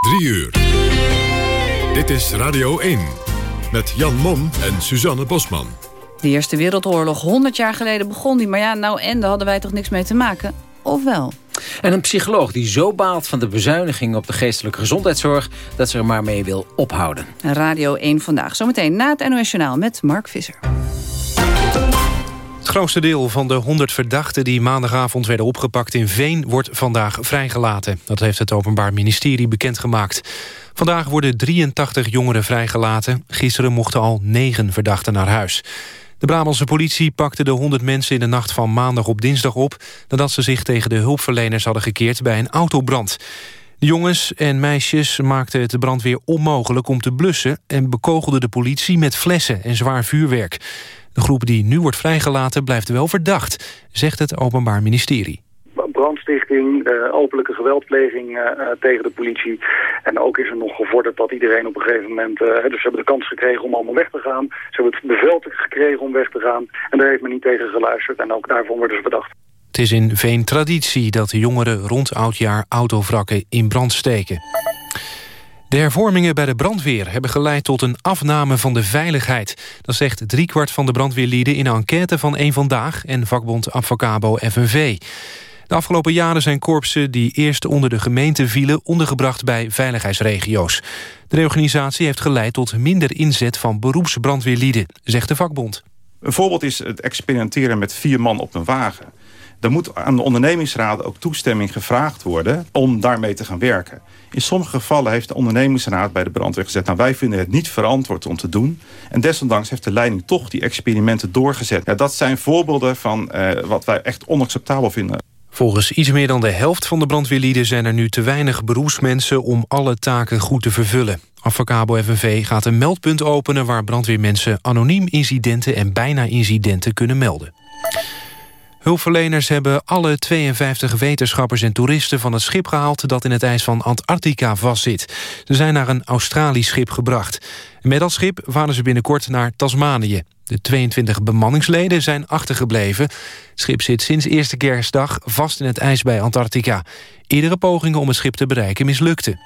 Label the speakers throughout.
Speaker 1: 3 uur. Dit is Radio 1 met Jan Mom en Suzanne Bosman.
Speaker 2: De Eerste Wereldoorlog, 100 jaar geleden begon die. Maar ja, nou en, daar hadden wij toch niks mee te maken? Of wel?
Speaker 3: En een psycholoog die zo baalt van de bezuiniging op de geestelijke gezondheidszorg... dat ze er maar mee wil ophouden.
Speaker 2: Radio 1 vandaag. Zometeen na het NOS Journaal met Mark Visser.
Speaker 4: Het grootste deel van de 100 verdachten die maandagavond werden opgepakt in Veen wordt vandaag vrijgelaten. Dat heeft het Openbaar Ministerie bekendgemaakt. Vandaag worden 83 jongeren vrijgelaten. Gisteren mochten al 9 verdachten naar huis. De Brabantse politie pakte de 100 mensen in de nacht van maandag op dinsdag op... nadat ze zich tegen de hulpverleners hadden gekeerd bij een autobrand. De jongens en meisjes maakten het de brandweer onmogelijk om te blussen... en bekogelden de politie met flessen en zwaar vuurwerk. De groep die nu wordt vrijgelaten blijft wel verdacht, zegt het Openbaar Ministerie
Speaker 5: brandstichting, uh, openlijke geweldpleging uh, tegen de politie. En ook is er nog gevorderd dat iedereen op een gegeven moment... Uh, dus ze hebben de kans gekregen om allemaal weg te gaan. Ze hebben het bevel gekregen om weg te gaan. En daar heeft men niet tegen geluisterd. En ook daarvan worden ze verdacht.
Speaker 4: Het is in Veen traditie dat de jongeren rond oudjaar autovrakken in brand steken. De hervormingen bij de brandweer hebben geleid tot een afname van de veiligheid. Dat zegt driekwart van de brandweerlieden in een enquête van Eén Vandaag... en vakbond Advocabo FNV. De afgelopen jaren zijn korpsen die eerst onder de gemeente vielen... ondergebracht bij veiligheidsregio's. De reorganisatie heeft geleid tot minder inzet van beroepsbrandweerlieden... zegt de vakbond.
Speaker 6: Een voorbeeld is het experimenteren met vier man op een wagen. Er moet aan de ondernemingsraad ook toestemming gevraagd worden... om daarmee te gaan werken. In sommige gevallen heeft de ondernemingsraad bij de brandweer gezegd... nou, wij vinden het niet verantwoord om te doen. En desondanks heeft de leiding toch die experimenten doorgezet. Dat zijn voorbeelden van uh, wat wij echt onacceptabel vinden.
Speaker 4: Volgens iets meer dan de helft van de brandweerlieden zijn er nu te weinig beroepsmensen om alle taken goed te vervullen. Advocabo FNV gaat een meldpunt openen waar brandweermensen anoniem incidenten en bijna incidenten kunnen melden. Hulpverleners hebben alle 52 wetenschappers en toeristen van het schip gehaald... dat in het ijs van Antarctica vastzit. Ze zijn naar een Australisch schip gebracht. met dat schip varen ze binnenkort naar Tasmanië. De 22 bemanningsleden zijn achtergebleven. Het schip zit sinds eerste kerstdag vast in het ijs bij Antarctica. Eerdere pogingen om het schip te bereiken mislukten.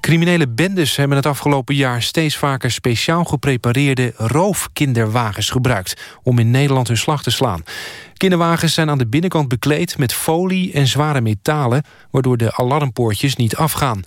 Speaker 4: Criminele bendes hebben het afgelopen jaar steeds vaker speciaal geprepareerde roofkinderwagens gebruikt om in Nederland hun slag te slaan. Kinderwagens zijn aan de binnenkant bekleed met folie en zware metalen, waardoor de alarmpoortjes niet afgaan.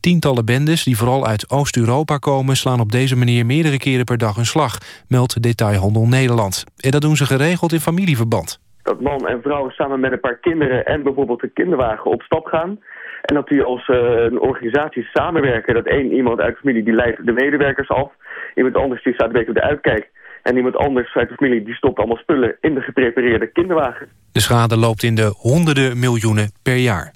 Speaker 4: Tientallen bendes die vooral uit Oost-Europa komen... slaan op deze manier meerdere keren per dag een slag, meldt Detailhandel Nederland. En dat doen ze geregeld in familieverband.
Speaker 7: Dat man en vrouw samen met een paar kinderen en bijvoorbeeld een kinderwagen op stap gaan... En dat die als uh, een organisatie samenwerken. Dat één iemand uit de familie die leidt de medewerkers af. Iemand anders die staat een op de uitkijk. En iemand anders uit de familie die stopt allemaal spullen in de geprepareerde kinderwagen.
Speaker 4: De schade loopt in de honderden miljoenen per jaar.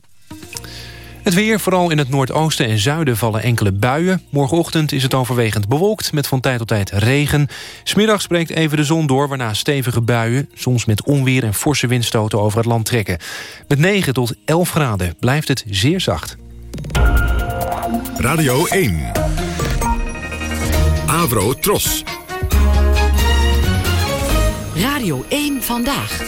Speaker 4: Het weer, vooral in het noordoosten en zuiden vallen enkele buien. Morgenochtend is het overwegend bewolkt met van tijd tot tijd regen. Smiddags breekt even de zon door, waarna stevige buien... soms met onweer en forse windstoten over het land trekken. Met 9 tot 11 graden blijft het zeer zacht.
Speaker 1: Radio 1 Avro Tros
Speaker 8: Radio 1 Vandaag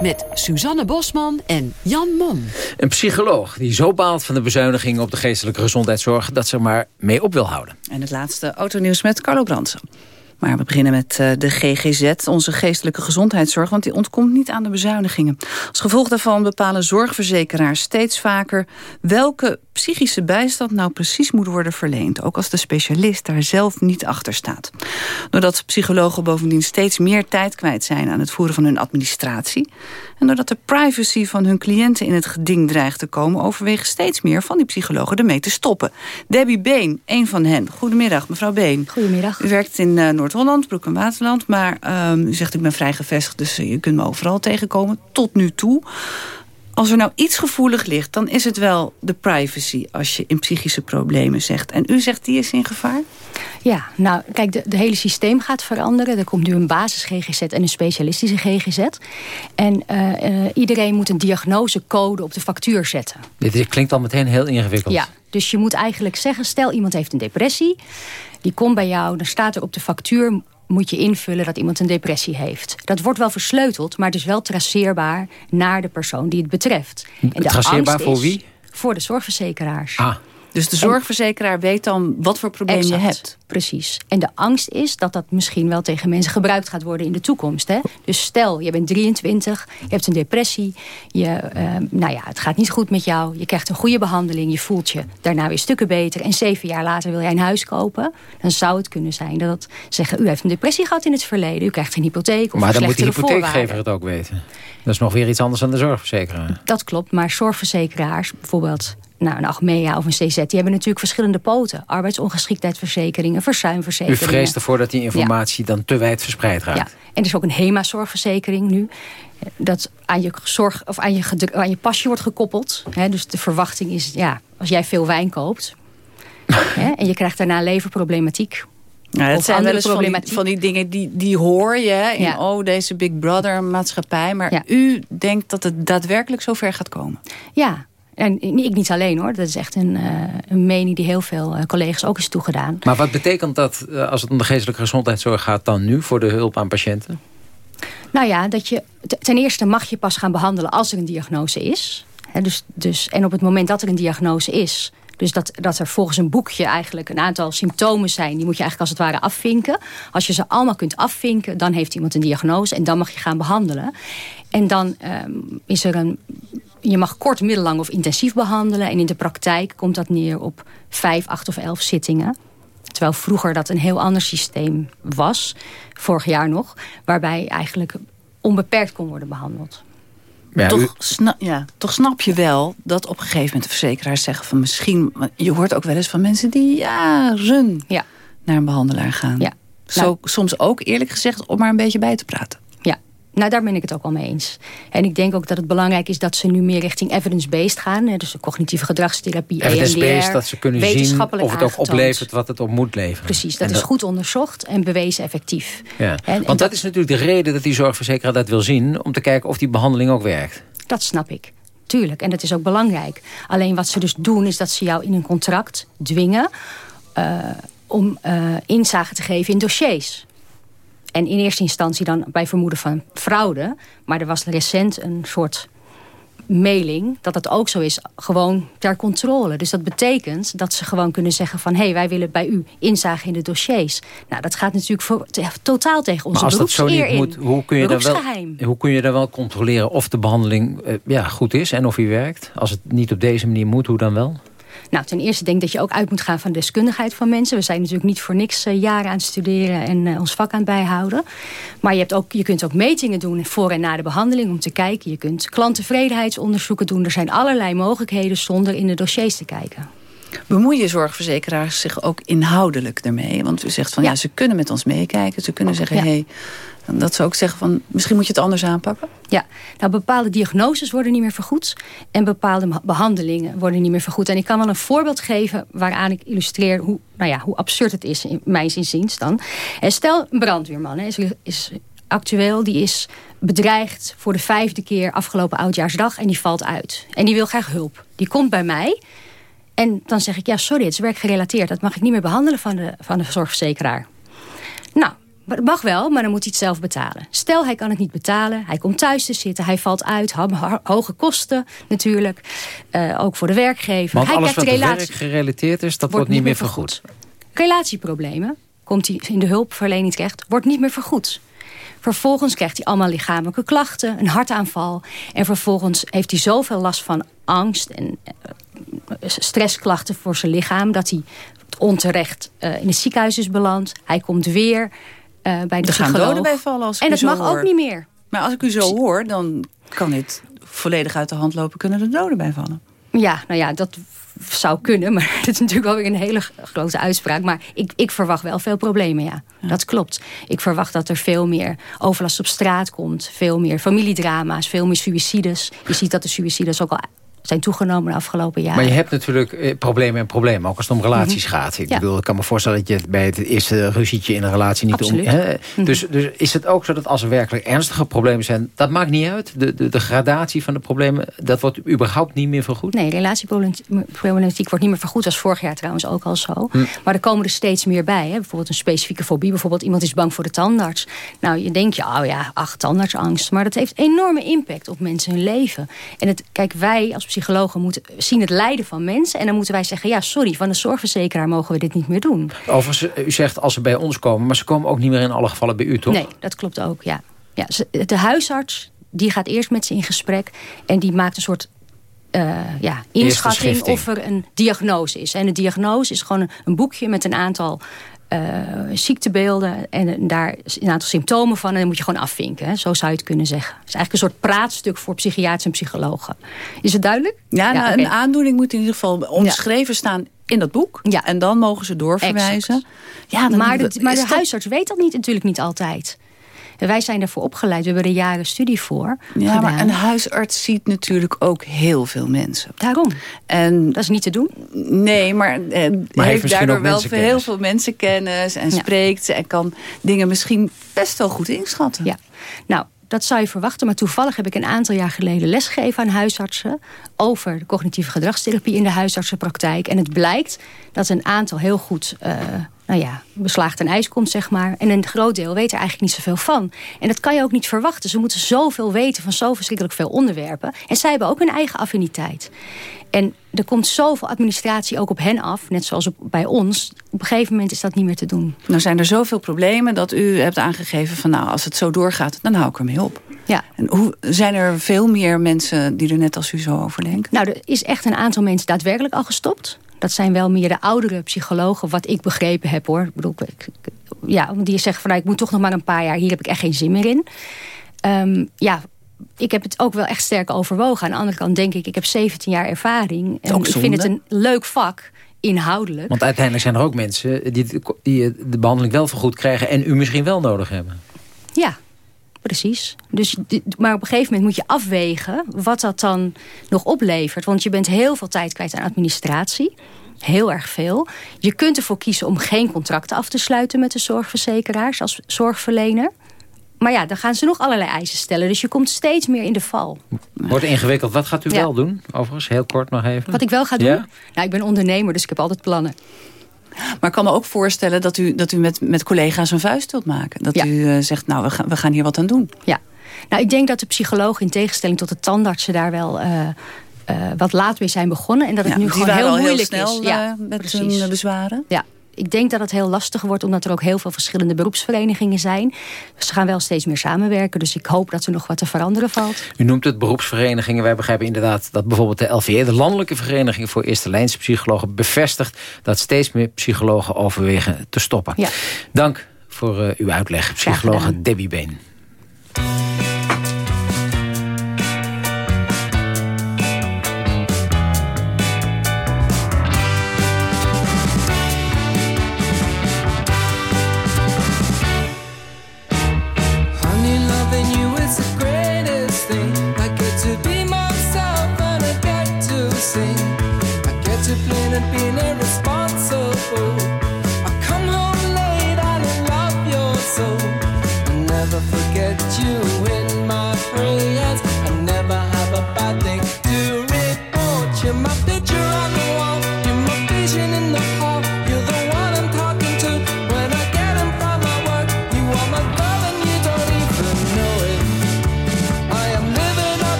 Speaker 8: met Suzanne Bosman en Jan Mom.
Speaker 3: Een psycholoog die zo baalt van de bezuinigingen op de geestelijke gezondheidszorg... dat ze er maar mee op wil houden.
Speaker 2: En het laatste autonieuws met Carlo Brandsen. Maar we beginnen met eh, de GGZ, onze geestelijke gezondheidszorg... want die ontkomt niet aan de bezuinigingen. Als gevolg daarvan bepalen zorgverzekeraars steeds vaker... welke psychische bijstand nou precies moet worden verleend. Ook als de specialist daar zelf niet achter staat. Doordat psychologen bovendien steeds meer tijd kwijt zijn... aan het voeren van hun administratie... en doordat de privacy van hun cliënten in het geding dreigt te komen... overwegen steeds meer van die psychologen ermee te stoppen. Debbie Been, een van hen. Goedemiddag, mevrouw Been.
Speaker 9: Goedemiddag.
Speaker 2: U werkt in uh, Noord-Holland, Broek en Waterland... maar um, u zegt ik ben vrij gevestigd, dus je kunt me overal tegenkomen. Tot nu toe als er nou iets gevoelig ligt, dan is het wel de privacy... als je in psychische problemen zegt. En u zegt die is in gevaar?
Speaker 9: Ja, nou, kijk, de, de hele systeem gaat veranderen. Er komt nu een basis-GGZ en een specialistische GGZ. En uh, uh, iedereen moet een diagnosecode op de factuur zetten.
Speaker 3: Dit klinkt al meteen heel ingewikkeld.
Speaker 9: Ja, dus je moet eigenlijk zeggen... stel iemand heeft een depressie, die komt bij jou... dan staat er op de factuur moet je invullen dat iemand een depressie heeft. Dat wordt wel versleuteld, maar dus wel traceerbaar naar de persoon die het betreft.
Speaker 3: En traceerbaar voor wie?
Speaker 9: Voor de zorgverzekeraars.
Speaker 3: Ah.
Speaker 2: Dus de zorgverzekeraar weet dan wat voor probleem je hebt.
Speaker 9: Precies. En de angst is dat dat misschien wel tegen mensen gebruikt gaat worden in de toekomst. Hè? Dus stel, je bent 23, je hebt een depressie. Je, uh, nou ja, het gaat niet goed met jou. Je krijgt een goede behandeling. Je voelt je daarna weer stukken beter. En zeven jaar later wil jij een huis kopen. Dan zou het kunnen zijn dat het zeggen... u heeft een depressie gehad in het verleden. U krijgt een hypotheek of
Speaker 3: Maar dan moet de
Speaker 9: hypotheekgever
Speaker 3: hypotheekgever het ook weten. Dat is nog weer iets anders dan de zorgverzekeraar.
Speaker 9: Dat klopt, maar zorgverzekeraars, bijvoorbeeld nou, een Achmea of een CZ... die hebben natuurlijk verschillende poten. Arbeidsongeschiktheidsverzekeringen, verzuimverzekeringen.
Speaker 3: U vreest ervoor dat die informatie dan te wijd verspreid raakt.
Speaker 9: Ja, en er is ook een HEMA-zorgverzekering nu... dat aan je, zorg, of aan je, aan je pasje wordt gekoppeld. dus de verwachting is, ja, als jij veel wijn koopt... en je krijgt daarna leverproblematiek...
Speaker 2: Ja, dat zijn wel eens van die, van die, dingen die, die hoor je in oh, deze Big Brother maatschappij. Maar u denkt dat het daadwerkelijk zover gaat komen?
Speaker 9: Ja, en ik niet alleen hoor. Dat is echt een, uh, een mening die heel veel uh, collega's ook is toegedaan.
Speaker 3: Maar wat betekent dat uh, als het om de geestelijke gezondheidszorg gaat dan nu voor de hulp aan patiënten?
Speaker 9: Nou ja, dat je, ten eerste mag je pas gaan behandelen als er een diagnose is. He, dus, dus, en op het moment dat er een diagnose is... Dus dat, dat er volgens een boekje eigenlijk een aantal symptomen zijn... die moet je eigenlijk als het ware afvinken. Als je ze allemaal kunt afvinken, dan heeft iemand een diagnose... en dan mag je gaan behandelen. En dan um, is er een je mag kort, middellang of intensief behandelen. En in de praktijk komt dat neer op vijf, acht of elf zittingen. Terwijl vroeger dat een heel ander systeem was, vorig jaar nog... waarbij eigenlijk onbeperkt kon worden behandeld.
Speaker 2: Ja, toch, snap, ja, toch snap je wel dat op een gegeven moment de verzekeraars zeggen van misschien... Je hoort ook wel eens van mensen die jaren ja. naar een behandelaar gaan. Ja. Zo, nou, soms ook eerlijk gezegd om maar een beetje bij te praten.
Speaker 9: Nou, daar ben ik het ook wel mee eens. En ik denk ook dat het belangrijk is dat ze nu meer richting evidence-based gaan. Dus cognitieve gedragstherapie,
Speaker 3: Evidence-based, dat ze kunnen zien of het ook oplevert wat het op moet leveren.
Speaker 9: Precies, dat, is goed onderzocht en bewezen effectief.
Speaker 3: Ja. En, Want dat, is natuurlijk de reden dat die zorgverzekeraar dat wil zien... om te kijken of die behandeling ook werkt.
Speaker 9: Dat snap ik. Tuurlijk, en dat is ook belangrijk. Alleen wat ze dus doen is dat ze jou in een contract dwingen... Uh, om uh, inzage te geven in dossiers. En in eerste instantie dan bij vermoeden van fraude. Maar er was recent een soort mailing dat het ook zo is, gewoon ter controle. Dus dat betekent dat ze gewoon kunnen zeggen van... hé, hey, wij willen bij u inzagen in de dossiers. Nou, dat gaat natuurlijk voor, totaal tegen onze maar als dat zo niet moet,
Speaker 3: hoe kun, je dan wel, hoe kun je dan wel controleren of de behandeling uh, ja, goed is en of die werkt? Als het niet op deze manier moet, hoe dan wel?
Speaker 9: Nou, ten eerste denk ik dat je ook uit moet gaan van de deskundigheid van mensen. We zijn natuurlijk niet voor niks uh, jaren aan het studeren en uh, ons vak aan het bijhouden. Maar je, hebt ook, je kunt ook metingen doen voor en na de behandeling om te kijken. Je kunt klanttevredenheidsonderzoeken doen. Er zijn allerlei mogelijkheden zonder in de dossiers te kijken.
Speaker 2: Bemoeien zorgverzekeraars zich ook inhoudelijk ermee? Want u zegt van ja, ja ze kunnen met ons meekijken. Ze kunnen zeggen, hé, hey, dat ze ook zeggen van misschien moet je het anders aanpakken?
Speaker 9: Ja, nou bepaalde diagnoses worden niet meer vergoed. En bepaalde behandelingen worden niet meer vergoed. En ik kan wel een voorbeeld geven waaraan ik illustreer hoe, nou ja, hoe absurd het is in mijn zinziens dan. En stel een brandweerman hè, is, is actueel, die is bedreigd voor de vijfde keer afgelopen oudjaarsdag en die valt uit. En die wil graag hulp. Die komt bij mij en dan zeg ik, ja sorry, het is werkgerelateerd. Dat mag ik niet meer behandelen van de, van de zorgverzekeraar. Nou, het mag wel, maar dan moet hij het zelf betalen. Stel, hij kan het niet betalen. Hij komt thuis te zitten. Hij valt uit. Hoge kosten natuurlijk. Uh, ook voor de werkgever.
Speaker 3: Want
Speaker 9: hij
Speaker 3: alles wat relatie... werk gerelateerd is, dat wordt, niet meer vergoed. vergoed.
Speaker 9: Relatieproblemen, komt hij in de hulpverlening terecht, wordt niet meer vergoed. Vervolgens krijgt hij allemaal lichamelijke klachten, een hartaanval. En vervolgens heeft hij zoveel last van angst en uh, stressklachten voor zijn lichaam... dat hij onterecht uh, in het ziekenhuis is beland. Hij komt weer bij de er gaan
Speaker 2: doden bij vallen als
Speaker 9: En
Speaker 2: dat
Speaker 9: mag ook niet meer.
Speaker 2: Maar als ik u zo hoor, dan kan dit volledig uit de hand lopen. Kunnen er doden bij vallen?
Speaker 9: Ja, nou ja, dat zou kunnen. Maar dat is natuurlijk wel weer een hele grote uitspraak. Maar ik, ik verwacht wel veel problemen, ja. ja. Dat klopt. Ik verwacht dat er veel meer overlast op straat komt. Veel meer familiedrama's, veel meer suicides. Je ziet dat de suicides ook al zijn toegenomen de afgelopen jaren.
Speaker 3: Maar je hebt natuurlijk eh, problemen en problemen, ook als het om relaties mhm. gaat. Ik bedoel, ik kan me voorstellen dat je bij het eerste ruzietje in een relatie niet
Speaker 9: Absoluut.
Speaker 3: om... Hè? Mhm. Dus, dus is het ook zo dat als er werkelijk ernstige problemen zijn... dat maakt niet uit? De, de, de gradatie van de problemen, dat wordt überhaupt niet meer vergoed?
Speaker 9: Nee, relatieproblematiek wordt niet meer vergoed. als vorig jaar trouwens ook al zo. Mhm. Maar er komen er steeds meer bij. Hè? Bijvoorbeeld een specifieke fobie. Bijvoorbeeld iemand is bang voor de tandarts. Nou, je denkt, ja, oh ja, ach, tandartsangst. Maar dat heeft enorme impact op mensen hun leven. En het, kijk, wij als psychologen moeten zien het lijden van mensen. En dan moeten wij zeggen, ja sorry, van de zorgverzekeraar mogen we dit niet meer doen.
Speaker 10: Overigens, u zegt als ze bij ons komen, maar ze komen ook niet meer in alle gevallen bij u, toch?
Speaker 9: Nee, dat klopt ook, ja. ja de huisarts die gaat eerst met ze in gesprek en die maakt een soort uh, ja, inschatting of er een diagnose is. En de diagnose is gewoon een, boekje met een aantal ziektebeelden en daar een aantal symptomen van. En dan moet je gewoon afvinken. Hè? Zo zou je het kunnen zeggen. Het is eigenlijk een soort praatstuk voor psychiaters en psychologen. Is het duidelijk?
Speaker 2: Ja, nou, een aandoening moet in ieder geval omschreven staan in dat boek. Ja. En dan mogen ze doorverwijzen.
Speaker 9: Ja, maar de, maar de huisarts weet dat niet, natuurlijk niet altijd. Wij zijn daarvoor opgeleid. We hebben er jaren studie voor
Speaker 2: Ja, maar een huisarts ziet natuurlijk ook heel veel mensen.
Speaker 9: Daarom. En, dat is niet te doen.
Speaker 2: Nee, maar, eh, maar heeft, daardoor wel heel veel mensenkennis... en spreekt en kan dingen misschien best wel goed inschatten.
Speaker 9: Ja, nou... Dat zou je verwachten, maar toevallig heb ik een aantal jaar geleden lesgegeven aan huisartsen over de cognitieve gedragstherapie in de huisartsenpraktijk. En het blijkt dat een aantal heel goed uh, nou ja, beslaagd een ijs komt, zeg maar. En een groot deel weet er eigenlijk niet zoveel van. En dat kan je ook niet verwachten. Ze moeten zoveel weten van zo verschrikkelijk veel onderwerpen. En zij hebben ook hun eigen affiniteit. En er komt zoveel administratie ook op hen af, net zoals op, bij ons. Op een gegeven moment is dat niet meer te doen.
Speaker 2: Nou zijn er zoveel problemen dat u hebt aangegeven van nou, als het zo doorgaat, dan hou ik ermee op.
Speaker 9: Ja.
Speaker 2: En hoe, zijn er veel meer mensen die er net als u zo over denken?
Speaker 9: Nou, er is echt een aantal mensen daadwerkelijk al gestopt. Dat zijn wel meer de oudere psychologen, wat ik begrepen heb hoor. Ik bedoel, ik, ja, die zeggen van nou, ik moet toch nog maar een paar jaar, hier heb ik echt geen zin meer in. Um, ja, ik heb het ook wel echt sterk overwogen. Aan de andere kant denk ik, ik heb 17 jaar ervaring. En ik vind het een leuk vak inhoudelijk.
Speaker 10: Want uiteindelijk zijn er ook mensen die, die de behandeling wel vergoed krijgen... en u misschien wel nodig hebben.
Speaker 9: Ja, Precies. Dus, maar op een gegeven moment moet je afwegen wat dat dan nog oplevert. Want je bent heel veel tijd kwijt aan administratie. Heel erg veel. Je kunt ervoor kiezen om geen contracten af te sluiten met de zorgverzekeraars als zorgverlener. Maar ja, dan gaan ze nog allerlei eisen stellen. Dus je komt steeds meer in de val.
Speaker 10: Wordt ingewikkeld. Wat gaat u wel doen? Overigens, heel kort nog even.
Speaker 9: Wat ik wel ga doen? Nou, ik ben ondernemer, dus ik heb altijd plannen.
Speaker 2: Maar ik kan me ook voorstellen dat u, dat u met, met collega's een vuist wilt maken. Dat u uh, zegt, nou, we gaan, we gaan hier wat aan doen.
Speaker 9: Ja, nou, ik denk dat de psycholoog in tegenstelling tot de tandartsen daar wel... Uh, uh, wat laat mee zijn begonnen. En dat het nu gewoon heel moeilijk
Speaker 2: heel snel,
Speaker 9: is. Ja,
Speaker 2: met precies. hun bezwaren.
Speaker 9: Ja, ik denk dat het heel lastig wordt, omdat er ook heel veel verschillende beroepsverenigingen zijn. Ze gaan wel steeds meer samenwerken, dus ik hoop dat er nog wat te veranderen valt.
Speaker 10: U noemt het beroepsverenigingen. Wij begrijpen inderdaad dat bijvoorbeeld de LVE, de Landelijke Vereniging voor Eerste Lijnse Psychologen, bevestigt dat steeds meer psychologen overwegen te stoppen.
Speaker 9: Ja.
Speaker 10: Dank voor uh, uw uitleg, psychologe Debbie Been. haven't been around.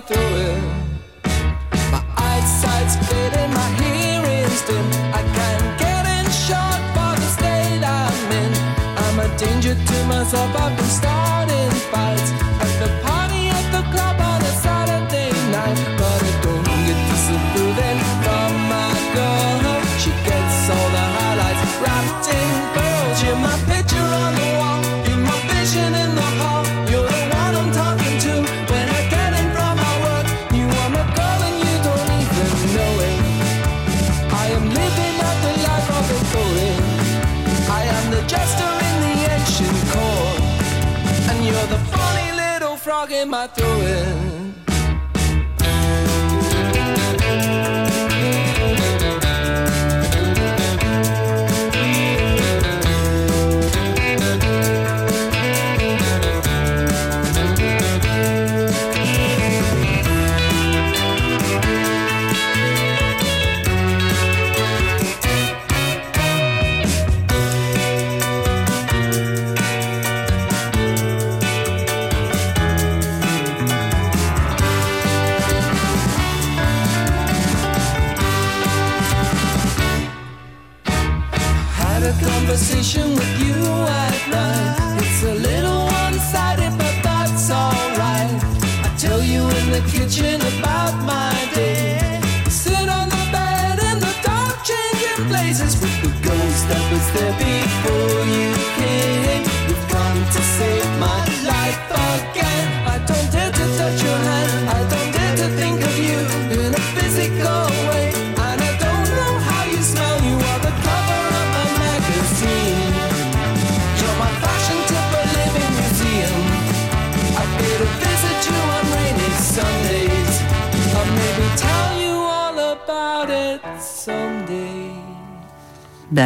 Speaker 10: through it. My eyesight's fading, my hearing's dim. I can't get in shot for the state I'm in. I'm a danger to myself, I've been
Speaker 2: starting.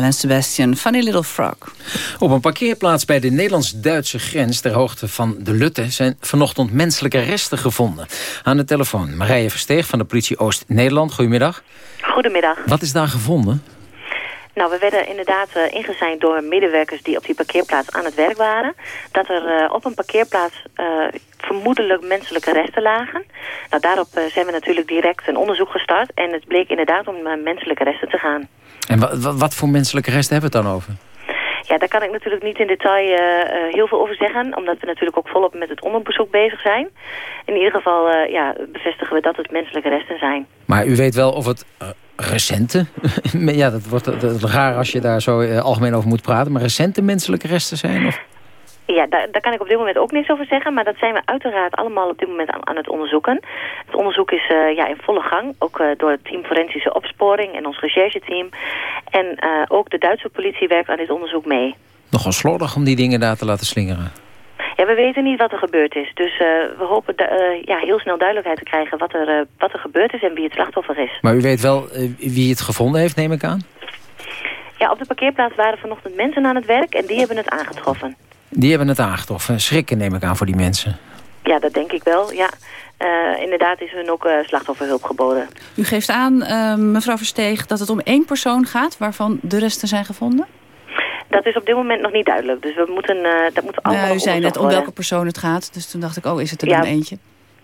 Speaker 2: En Sebastian, Funny Little Frog.
Speaker 3: Op een parkeerplaats bij de Nederlands-Duitse grens... ter hoogte van de Lutte zijn vanochtend menselijke resten gevonden. Aan de telefoon Marije Versteeg van de politie Oost-Nederland. Goedemiddag.
Speaker 11: Goedemiddag.
Speaker 3: Wat is daar gevonden?
Speaker 11: Nou, we werden inderdaad uh, ingezijnd door medewerkers die op die parkeerplaats aan het werk waren. Dat er uh, op een parkeerplaats uh, vermoedelijk menselijke resten lagen. Nou, daarop zijn we natuurlijk direct een onderzoek gestart. En het bleek inderdaad om menselijke resten te gaan.
Speaker 3: En wat, voor menselijke resten hebben we het dan over?
Speaker 11: Ja, daar kan ik natuurlijk niet in detail uh, uh, heel veel over zeggen. Omdat we natuurlijk ook volop met het onderzoek bezig zijn. In ieder geval uh, ja, bevestigen we dat het menselijke resten zijn.
Speaker 3: Maar u weet wel of het recente... ja, dat wordt dat, dat raar als je daar zo algemeen over moet praten. Maar recente menselijke resten zijn? Of?
Speaker 11: Ja, daar, daar, kan ik op dit moment ook niks over zeggen. Maar dat zijn we uiteraard allemaal op dit moment aan, aan het onderzoeken. Het onderzoek is uh, ja, in volle gang. Ook uh, door het team Forensische Opsporing en ons rechercheteam. En uh, ook de Duitse politie werkt aan dit onderzoek mee.
Speaker 3: Nogal slordig om die dingen daar te laten slingeren.
Speaker 11: Ja, we weten niet wat er gebeurd is. Dus we hopen ja, heel snel duidelijkheid te krijgen wat er, wat er gebeurd is en wie het slachtoffer is.
Speaker 3: Maar u weet wel wie het gevonden heeft, neem ik aan?
Speaker 11: Ja, op de parkeerplaats waren vanochtend mensen aan het werk en die hebben het aangetroffen.
Speaker 3: Die hebben het aangetroffen. Schrikken neem ik aan voor die mensen.
Speaker 11: Ja, dat denk ik wel, ja. Uh, inderdaad is hun ook uh, slachtofferhulp geboden.
Speaker 2: U geeft aan, uh, mevrouw Versteeg, dat het om één persoon gaat... waarvan de resten zijn gevonden?
Speaker 11: Dat is op dit moment nog niet duidelijk. Dus we moeten, dat moeten allemaal
Speaker 2: nou, U zei net om welke persoon het gaat. Dus toen dacht ik, oh, is het er ja. dan eentje?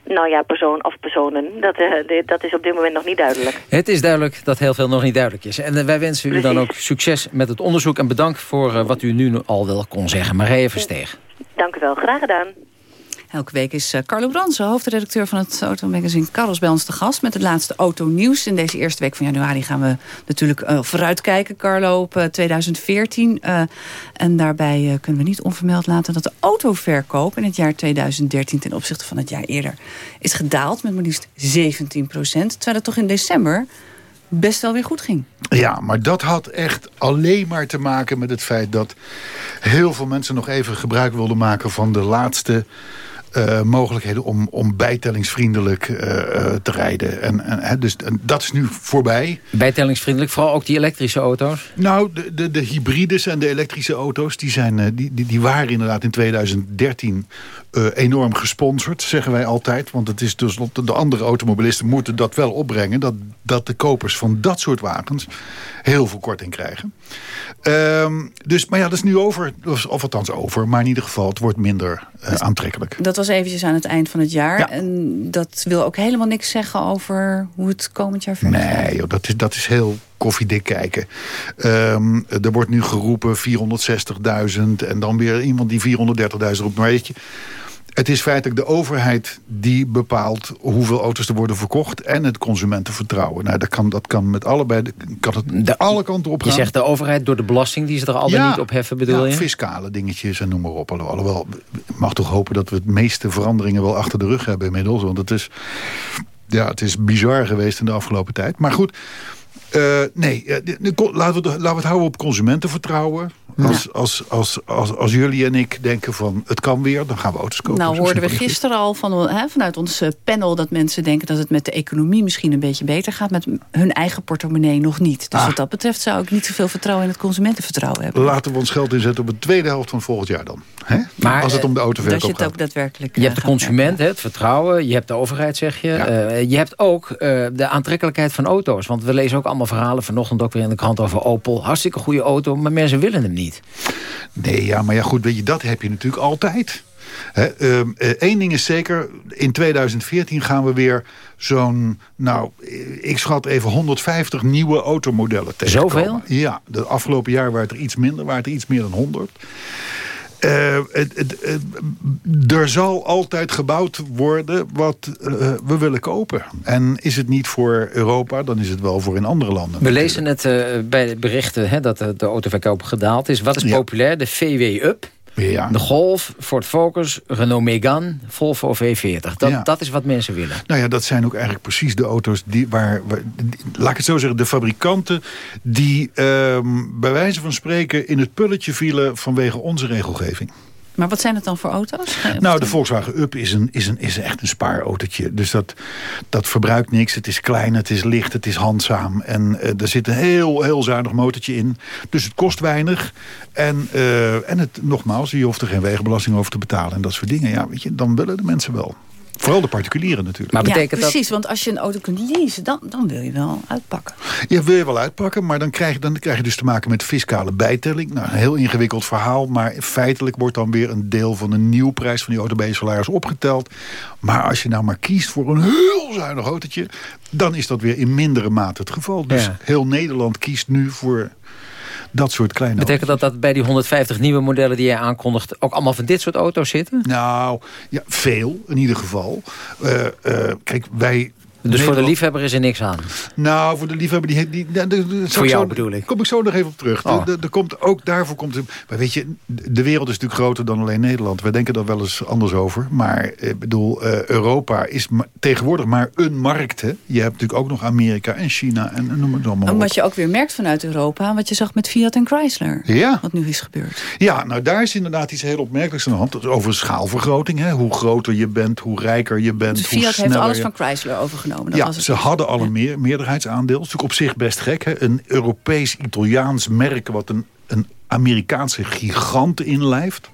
Speaker 11: Nou ja, persoon of personen. Dat, uh, dat is op dit moment nog niet duidelijk.
Speaker 3: Het is duidelijk dat heel veel nog niet duidelijk is. En uh, wij wensen u dan ook succes met het onderzoek. En bedankt voor uh, wat u nu al wel kon zeggen. Marije Versteeg.
Speaker 11: Dank u wel. Graag gedaan.
Speaker 2: Elke week is Carlo Bransen, hoofdredacteur van het automagazine Carlos bij ons te gast... met het laatste autonieuws. In deze eerste week van januari gaan we natuurlijk uh, vooruitkijken, Carlo, op uh, 2014. Uh, en daarbij kunnen we niet onvermeld laten dat de autoverkoop... in het jaar 2013 ten opzichte van het jaar eerder is gedaald... met maar liefst 17 procent. Terwijl het toch in december best wel weer goed ging.
Speaker 12: Ja, maar dat had echt alleen maar te maken met het feit... dat heel veel mensen nog even gebruik wilden maken van de laatste... Uh, mogelijkheden om, om bijtellingsvriendelijk uh, uh, te rijden. En, en, dus en dat is nu voorbij.
Speaker 3: Bijtellingsvriendelijk, vooral ook die elektrische auto's?
Speaker 12: Nou, de, de, de hybrides en de elektrische auto's... die, zijn, die, die, die waren inderdaad in 2013 enorm gesponsord, zeggen wij altijd. Want het is dus de andere automobilisten moeten dat wel opbrengen... dat, dat de kopers van dat soort wagens heel veel korting krijgen. Um, dus, maar ja, dat is nu over. Of, of althans over. Maar in ieder geval, het wordt minder uh, dus aantrekkelijk.
Speaker 2: Dat was eventjes aan het eind van het jaar. Ja. En dat wil ook helemaal niks zeggen over hoe het komend jaar verder gaat.
Speaker 12: Nee, joh, dat, is, dat is heel koffiedik kijken. Um, er wordt nu geroepen 460.000 en dan weer iemand die 430.000 roept. Maar weet je, het is feitelijk de overheid die bepaalt hoeveel auto's er worden verkocht... en het consumentenvertrouwen. Nou, dat kan, dat kan met allebei kan het de, alle kanten op gaan.
Speaker 3: Je zegt de overheid door de belasting die ze er al
Speaker 12: ja,
Speaker 3: niet op heffen, bedoel
Speaker 12: ja,
Speaker 3: je?
Speaker 12: fiscale dingetjes en noem maar op. Alhoewel, ik mag toch hopen dat we het meeste veranderingen wel achter de rug hebben inmiddels. Want het is, ja, het is bizar geweest in de afgelopen tijd. Maar goed... Uh, nee, uh, laten, we, laten we het houden op consumentenvertrouwen. Als, ja. als, als, als, als, jullie en ik denken van het kan weer, dan gaan we auto's kopen.
Speaker 2: Nou hoorden we gisteren al van, vanuit ons panel dat mensen denken dat het met de economie misschien een beetje beter gaat. Met hun eigen portemonnee nog niet. Dus ah. wat dat betreft zou ik niet zoveel vertrouwen in het consumentenvertrouwen hebben.
Speaker 12: Laten we ons geld inzetten op de tweede helft van volgend jaar dan. Hè?
Speaker 3: Maar,
Speaker 12: als het om de autoverkoop
Speaker 2: gaat.
Speaker 12: Dat je
Speaker 2: het ook daadwerkelijk
Speaker 3: Je hebt de consument, het vertrouwen. Je hebt de overheid, zeg je. Ja. Uh, je hebt ook uh, de aantrekkelijkheid van auto's. Want we lezen ook allemaal verhalen vanochtend ook weer in de krant over Opel. Hartstikke goede auto, maar mensen willen hem niet.
Speaker 12: Nee, ja, maar ja goed, weet je, dat heb je natuurlijk altijd. Eén um, uh, ding is zeker, in 2014 gaan we weer zo'n, nou, ik schat even 150 nieuwe automodellen tegenkomen.
Speaker 3: Zoveel?
Speaker 12: Ja, de afgelopen jaar waren het er iets minder, waren het er iets meer dan 100. Eh, er zal altijd gebouwd worden wat eh, we willen kopen. En is het niet voor Europa, dan is het wel voor in andere landen.
Speaker 3: We lezen het eh, bij de berichten hè, dat de, de autoverkoop gedaald is. Wat is populair? De VW Up.
Speaker 12: Ja.
Speaker 3: De Golf, Ford Focus, Renault Megane, Volvo V40. Dat,
Speaker 12: Ja.
Speaker 3: dat is wat mensen willen.
Speaker 12: Nou ja, dat zijn ook eigenlijk precies de auto's die waar, waar- die- laat ik het zo zeggen, de fabrikanten die ehm, bij wijze van spreken in het pulletje vielen vanwege onze regelgeving.
Speaker 2: Maar wat zijn het dan voor auto's?
Speaker 12: Nou, de Volkswagen Up is, een, is, een, is echt een spaarautootje. Dus dat, dat verbruikt niks. Het is klein, het is licht, het is handzaam. En eh, er zit een heel, heel zuinig motortje in. Dus het kost weinig. En, eh, en het, nogmaals, je hoeft er geen wegenbelasting over te betalen. En dat soort dingen. Ja, weet je, dan willen de mensen wel. Vooral de particulieren natuurlijk.
Speaker 2: ja, precies, want als je een auto kunt leasen, dan, dan wil je wel uitpakken.
Speaker 12: Ja, wil je wel uitpakken, maar dan krijg, je, dan krijg je dus te maken met fiscale bijtelling. Nou, een heel ingewikkeld verhaal, maar feitelijk wordt dan weer een deel van de nieuwprijs van die auto bij je salaris opgeteld. Maar als je nou maar kiest voor een heel zuinig autootje, dan is dat weer in mindere mate het geval. Dus
Speaker 3: Ja.
Speaker 12: heel Nederland kiest nu voor dat soort kleine
Speaker 3: Betekent dat dat bij die 150 nieuwe modellen die jij aankondigt... ook allemaal van dit soort auto's zitten?
Speaker 12: Nou, ja, veel in ieder geval. Eh, eh, kijk, wij...
Speaker 3: Dus voor de liefhebber is er niks aan?
Speaker 12: Nou, voor de liefhebber... Die, die, die, die- die- zal
Speaker 3: Voor
Speaker 12: ik
Speaker 3: jou
Speaker 12: zo-
Speaker 3: bedoel ik.
Speaker 12: Kom ik zo nog even op terug.
Speaker 3: Oh.
Speaker 12: De- de- Er komt, ook daarvoor komt... Maar weet je, de wereld is natuurlijk groter dan alleen Nederland. Wij denken daar wel eens anders over. Maar eh, ik bedoel, eh, Europa is ma- tegenwoordig maar een markt. Hè? Je hebt natuurlijk ook nog Amerika en China en, en noem het allemaal
Speaker 2: En
Speaker 12: op.
Speaker 2: wat je ook weer merkt vanuit Europa, wat je zag met Fiat en Chrysler.
Speaker 12: Ja.
Speaker 2: Wat nu is gebeurd.
Speaker 12: Ja, nou daar is inderdaad iets heel opmerkelijks aan de hand. Dat is over schaalvergroting. Hè? Hoe groter je bent, hoe rijker je bent,
Speaker 2: Dus
Speaker 12: hoe
Speaker 2: Fiat heeft alles
Speaker 12: je...
Speaker 2: van Chrysler overgenomen. Dat
Speaker 12: Ja,
Speaker 2: was
Speaker 12: ze hadden al een meer, meerderheidsaandeel. Dat is natuurlijk op zich best gek. Hè? Een Europees-Italiaans merk wat een, een Amerikaanse gigant inlijft.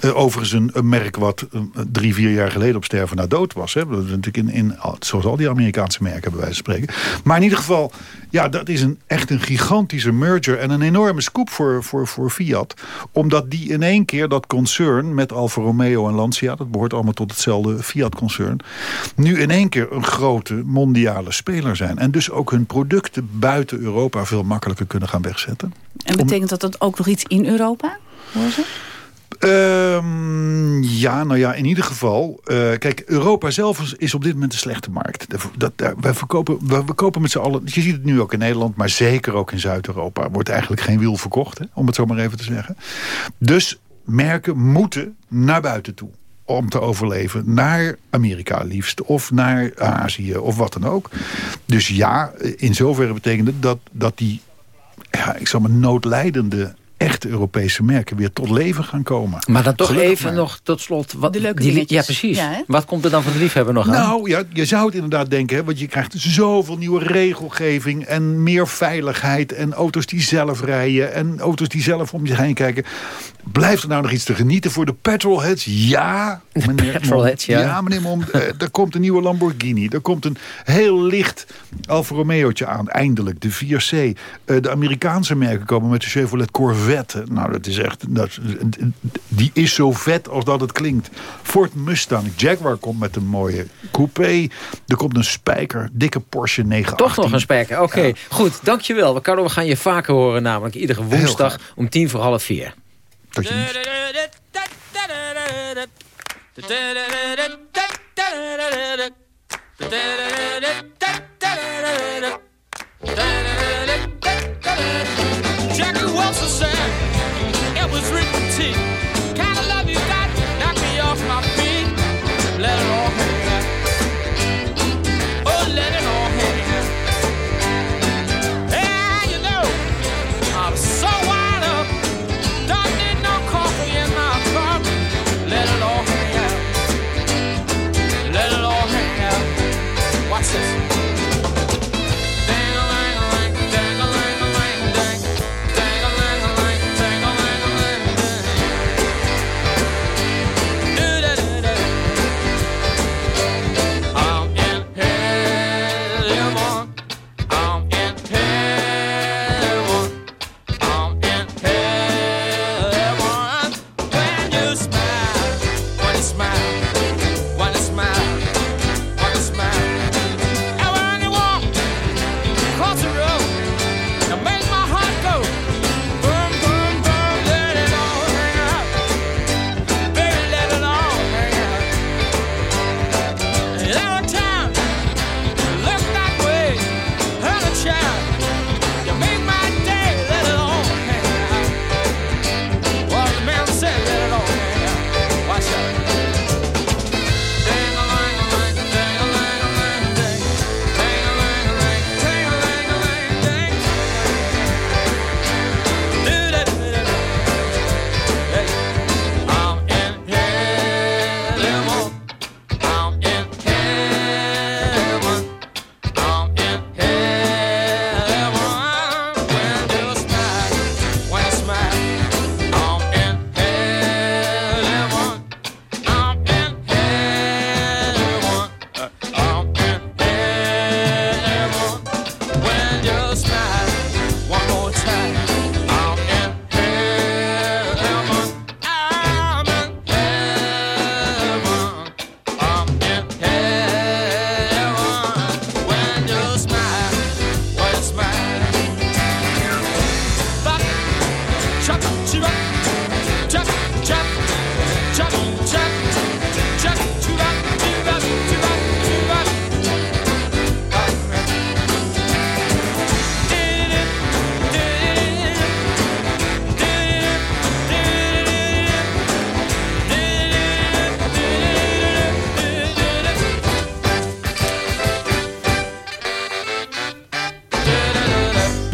Speaker 12: Eh, overigens een, een merk wat eh, drie, vier jaar geleden op sterven na dood was. Hè? Natuurlijk in, in, zoals al die Amerikaanse merken bij wijze van spreken. Maar in ieder geval, ja, dat is een, echt een gigantische merger. En een enorme scoop voor, voor, voor Fiat. Omdat die in één keer dat concern met Alfa Romeo en Lancia... dat behoort allemaal tot hetzelfde Fiat-concern... nu in één keer een grote mondiale speler zijn. En dus ook hun producten buiten Europa veel makkelijker kunnen gaan wegzetten.
Speaker 2: En betekent dat dat ook nog iets in Europa?
Speaker 12: Ehm, ja, nou ja, in ieder geval. eh, kijk, Europa zelf is, op dit moment een slechte markt. Dat, dat, verkopen, we, kopen met z'n allen... Je ziet het nu ook in Nederland, maar zeker ook in Zuid-Europa... wordt eigenlijk geen wiel verkocht, hè, om het zo maar even te zeggen. Dus merken moeten naar buiten toe om te overleven. Naar Amerika liefst. Of naar Azië. Of wat dan ook. Dus ja, in zoverre betekent dat, dat die... Ja, ik zal maar noodlijdende echte Europese merken weer tot leven gaan komen.
Speaker 3: Maar dan toch
Speaker 12: Gelukkig
Speaker 3: even
Speaker 12: maar.
Speaker 3: nog tot slot. Wat,
Speaker 2: De leuke
Speaker 3: die. Ja, precies.
Speaker 2: Ja,
Speaker 3: wat komt er dan van de liefhebber nog aan?
Speaker 12: Nou ja, je zou het inderdaad denken, hè, want je krijgt zoveel nieuwe regelgeving en meer veiligheid en auto's die zelf rijden en auto's die zelf om je heen kijken. Blijft er nou nog iets te genieten voor de petrolheads? Ja, meneer
Speaker 3: petrolheads,
Speaker 12: Mom.
Speaker 3: ja.
Speaker 12: meneer Mom, eh, er komt een nieuwe Lamborghini. Er komt een heel licht Alfa Romeo'tje aan, eindelijk, de 4C. Eh, de Amerikaanse merken komen met de Chevrolet Corvette. Nou, dat is echt, dat, die is zo vet als dat het klinkt. Ford Mustang, Jaguar komt met een mooie coupé. Er komt een spijker, dikke Porsche 918.
Speaker 3: Toch nog een spijker. Oké, goed. Dankjewel. We gaan je vaker horen. Namelijk iedere woensdag om tien voor half vier.
Speaker 12: Tot ziens.
Speaker 10: Jackie Wilson said it was written T.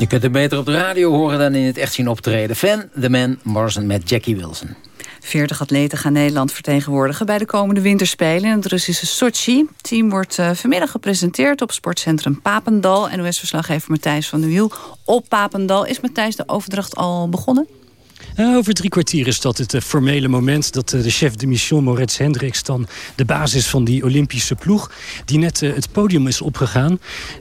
Speaker 3: kunt hem beter op de radio horen dan in het echt zien optreden. Fan, The Man, Morrison met Jackie Wilson.
Speaker 2: 40 atleten gaan Nederland vertegenwoordigen bij de komende winterspelen in het Russische Sochi. Het team wordt uh, vanmiddag gepresenteerd op sportcentrum Papendal. NOS-verslaggever Matthijs van der Wiel op Papendal. Is Matthijs de overdracht al begonnen?
Speaker 13: Uh, over drie kwartier is dat het uh, formele moment dat uh, de chef de mission Moritz Hendricks dan de basis van die Olympische ploeg die net het podium is opgegaan.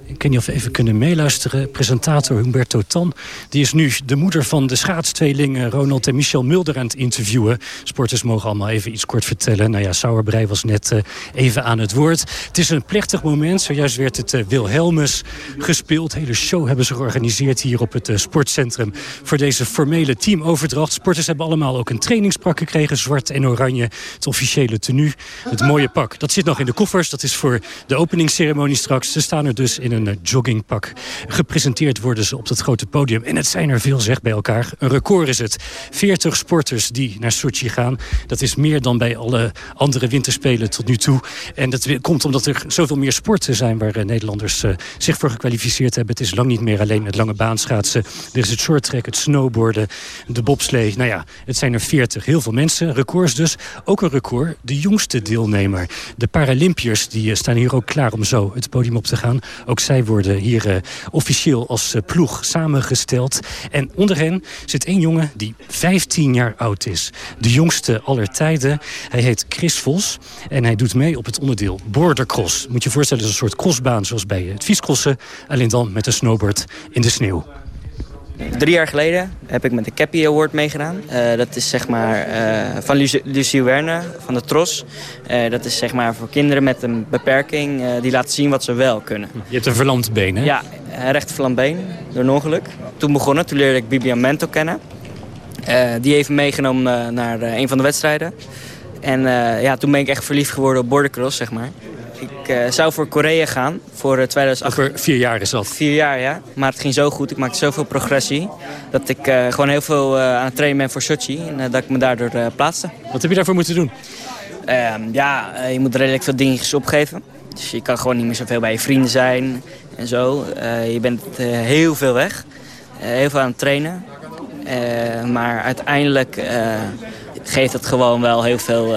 Speaker 13: Ik weet niet of we even kunnen meeluisteren. Presentator Humberto Tan, die is nu de moeder van de schaatstweelingen Ronald en Michel Mulder aan het interviewen. Sporters mogen allemaal even iets kort vertellen. Nou ja, Sauerbrei was net even aan het woord. Het is een plechtig moment. Zojuist werd het Wilhelmus gespeeld. Hele show hebben ze georganiseerd hier op het sportcentrum voor deze formele teamoverdracht. Sporters hebben allemaal ook een trainingspak gekregen. Zwart en oranje. Het officiële tenue. Het mooie pak. Dat zit nog in de koffers. Dat is voor de openingsceremonie straks. Ze staan er dus in een joggingpak. Gepresenteerd worden ze op dat grote podium. En het zijn er veel, zeg bij elkaar. Een record is het. 40 sporters die naar Sochi gaan. Dat is meer dan bij alle andere winterspelen tot nu toe. En dat komt omdat er zoveel meer sporten zijn... waar Nederlanders zich voor gekwalificeerd hebben. Het is lang niet meer alleen het lange baanschaatsen. Er is het shorttrack, het snowboarden, de Nou ja, het zijn er 40. Heel veel mensen. Records dus. Ook een record. De jongste deelnemer. De Paralympiërs die staan hier ook klaar om zo het podium op te gaan. Ook zij worden hier uh, officieel als uh, ploeg samengesteld. En onder hen zit één jongen die 15 jaar oud is. De jongste aller tijden. Hij heet Chris Vos. En hij doet mee op het onderdeel bordercross. Moet je je voorstellen, het is een soort crossbaan zoals bij het fietscrossen. Alleen dan met een snowboard in de sneeuw.
Speaker 14: Drie jaar geleden heb ik met de Cappy Award meegedaan. Uh, dat is zeg maar uh, van Lucie, Lucie Werne van de Tros. Uh, dat is zeg maar voor kinderen met een beperking die laten zien wat ze wel kunnen.
Speaker 13: Je hebt een verlamd been, hè?
Speaker 14: Ja, een recht verlamd been door een ongeluk. Toen begonnen, toen leerde ik Bibian Mento kennen. die heeft me meegenomen naar een van de wedstrijden. En ja, toen ben ik echt verliefd geworden op bordercross, zeg maar. Ik uh, zou voor Korea gaan, voor uh, 2008.
Speaker 13: Over vier jaar is dat?
Speaker 14: Vier jaar, ja. Maar het ging zo goed, ik maakte zoveel progressie... dat ik uh, gewoon heel veel aan het trainen ben voor Sochi... en dat ik me daardoor plaatste.
Speaker 13: Wat heb je daarvoor moeten doen?
Speaker 14: Ehm, ja, je moet redelijk veel dingetjes opgeven. Dus je kan gewoon niet meer zoveel bij je vrienden zijn en zo. je bent heel veel weg, heel veel aan het trainen. maar uiteindelijk geeft het gewoon wel heel veel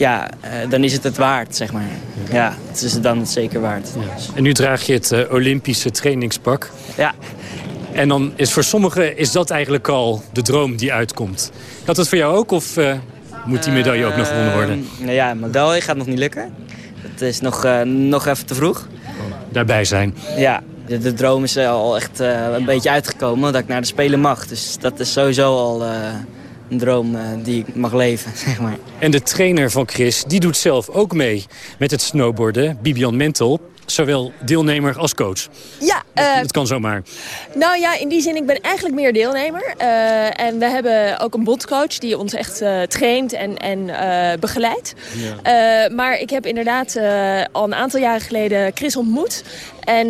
Speaker 14: ja, uh, dan is het het waard, zeg maar. Ja, het is het dan zeker waard. Ja.
Speaker 13: En nu draag je het uh, Olympische trainingspak.
Speaker 14: Ja.
Speaker 13: En dan is voor sommigen is dat eigenlijk al de droom die uitkomt. Gaat dat voor jou ook of uh, moet die medaille ook nog gewonnen worden?
Speaker 14: Nou ja, medaille gaat nog niet lukken. Het is nog, nog even te vroeg.
Speaker 13: Daarbij zijn.
Speaker 14: Ja, de, de droom is al echt een beetje uitgekomen dat ik naar de Spelen mag. Dus dat is sowieso al een droom uh, die ik mag leven, zeg maar.
Speaker 13: En de trainer van Chris, die doet zelf ook mee met het snowboarden, Bibian Mentel. Zowel deelnemer als coach.
Speaker 15: Ja.
Speaker 13: Uh, dat kan zomaar.
Speaker 15: Nou ja, in die zin, ik ben eigenlijk meer deelnemer. Uh, en we hebben ook een bondcoach die ons echt uh, traint en, en begeleidt. Ja. maar ik heb inderdaad al een aantal jaren geleden Chris ontmoet. En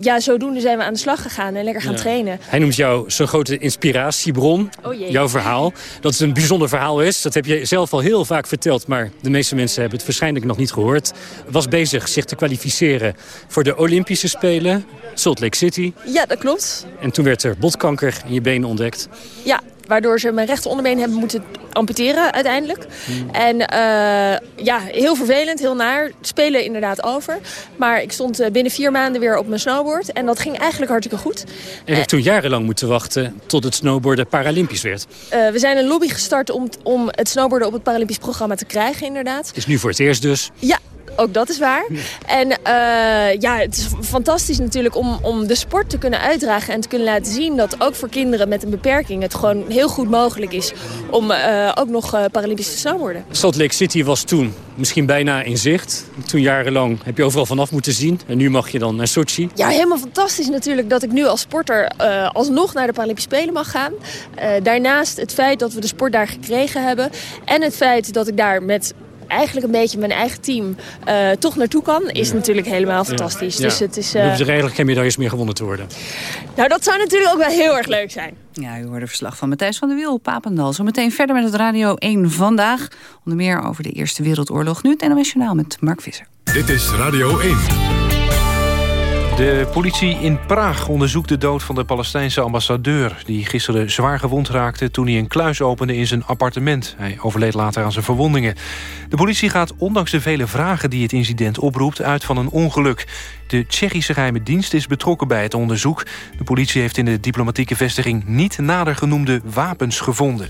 Speaker 15: ja, zodoende zijn we aan de slag gegaan en lekker gaan
Speaker 13: ja.
Speaker 15: trainen.
Speaker 13: Hij noemt jou zo'n grote inspiratiebron.
Speaker 15: Oh jee.
Speaker 13: Jouw verhaal. Dat het een bijzonder verhaal is. Dat heb je zelf al heel vaak verteld. Maar de meeste mensen hebben het waarschijnlijk nog niet gehoord. Was bezig zich te kwalificeren voor de Olympische Spelen. Salt Lake City.
Speaker 15: Ja, dat klopt.
Speaker 13: En toen werd er botkanker in je benen ontdekt.
Speaker 15: Ja, waardoor ze mijn rechter onderbeen hebben moeten amputeren uiteindelijk. En uh, ja, heel vervelend, heel naar. Spelen inderdaad over. Maar ik stond binnen vier maanden weer op mijn snowboard. En dat ging eigenlijk hartstikke goed.
Speaker 13: En heeft toen jarenlang moeten wachten tot het snowboarden Paralympisch werd.
Speaker 15: Uh, we zijn een lobby gestart om, om het snowboarden op het Paralympisch programma te krijgen inderdaad.
Speaker 13: Het is nu voor het eerst dus.
Speaker 15: Ja, ook dat is waar. En uh, ja, het is fantastisch natuurlijk om, om de sport te kunnen uitdragen... en te kunnen laten zien dat ook voor kinderen met een beperking... het gewoon heel goed mogelijk is om uh, ook nog uh, Paralympisch te snowboarden.
Speaker 13: Salt Lake City was toen misschien bijna in zicht. Toen jarenlang heb je overal vanaf moeten zien. En nu mag je dan naar Sochi.
Speaker 15: Ja, helemaal fantastisch natuurlijk dat ik nu als sporter alsnog naar de Paralympische Spelen mag gaan. daarnaast het feit dat we de sport daar gekregen hebben... en het feit dat ik daar met eigenlijk een beetje mijn eigen team uh, toch naartoe kan, is ja. natuurlijk helemaal fantastisch.
Speaker 13: Ja.
Speaker 15: Dus het is,
Speaker 13: uh... Hoeven er eigenlijk geen medailles meer gewonnen te worden.
Speaker 15: Nou, dat zou natuurlijk ook wel heel erg leuk zijn.
Speaker 2: Ja, u hoorde verslag van Matthijs van der Wiel, Papendal. Zometeen verder met het Radio 1 Vandaag. Onder meer over de Eerste Wereldoorlog. Nu het NOS Journaal met Mark Visser.
Speaker 1: Dit is Radio 1.
Speaker 4: De politie in Praag onderzoekt de dood van de Palestijnse ambassadeur... die gisteren zwaar gewond raakte toen hij een kluis opende in zijn appartement. Hij overleed later aan zijn verwondingen. De politie gaat ondanks de vele vragen die het incident oproept... uit van een ongeluk. De Tsjechische geheime dienst is betrokken bij het onderzoek. De politie heeft in de diplomatieke vestiging... niet nader genoemde wapens gevonden.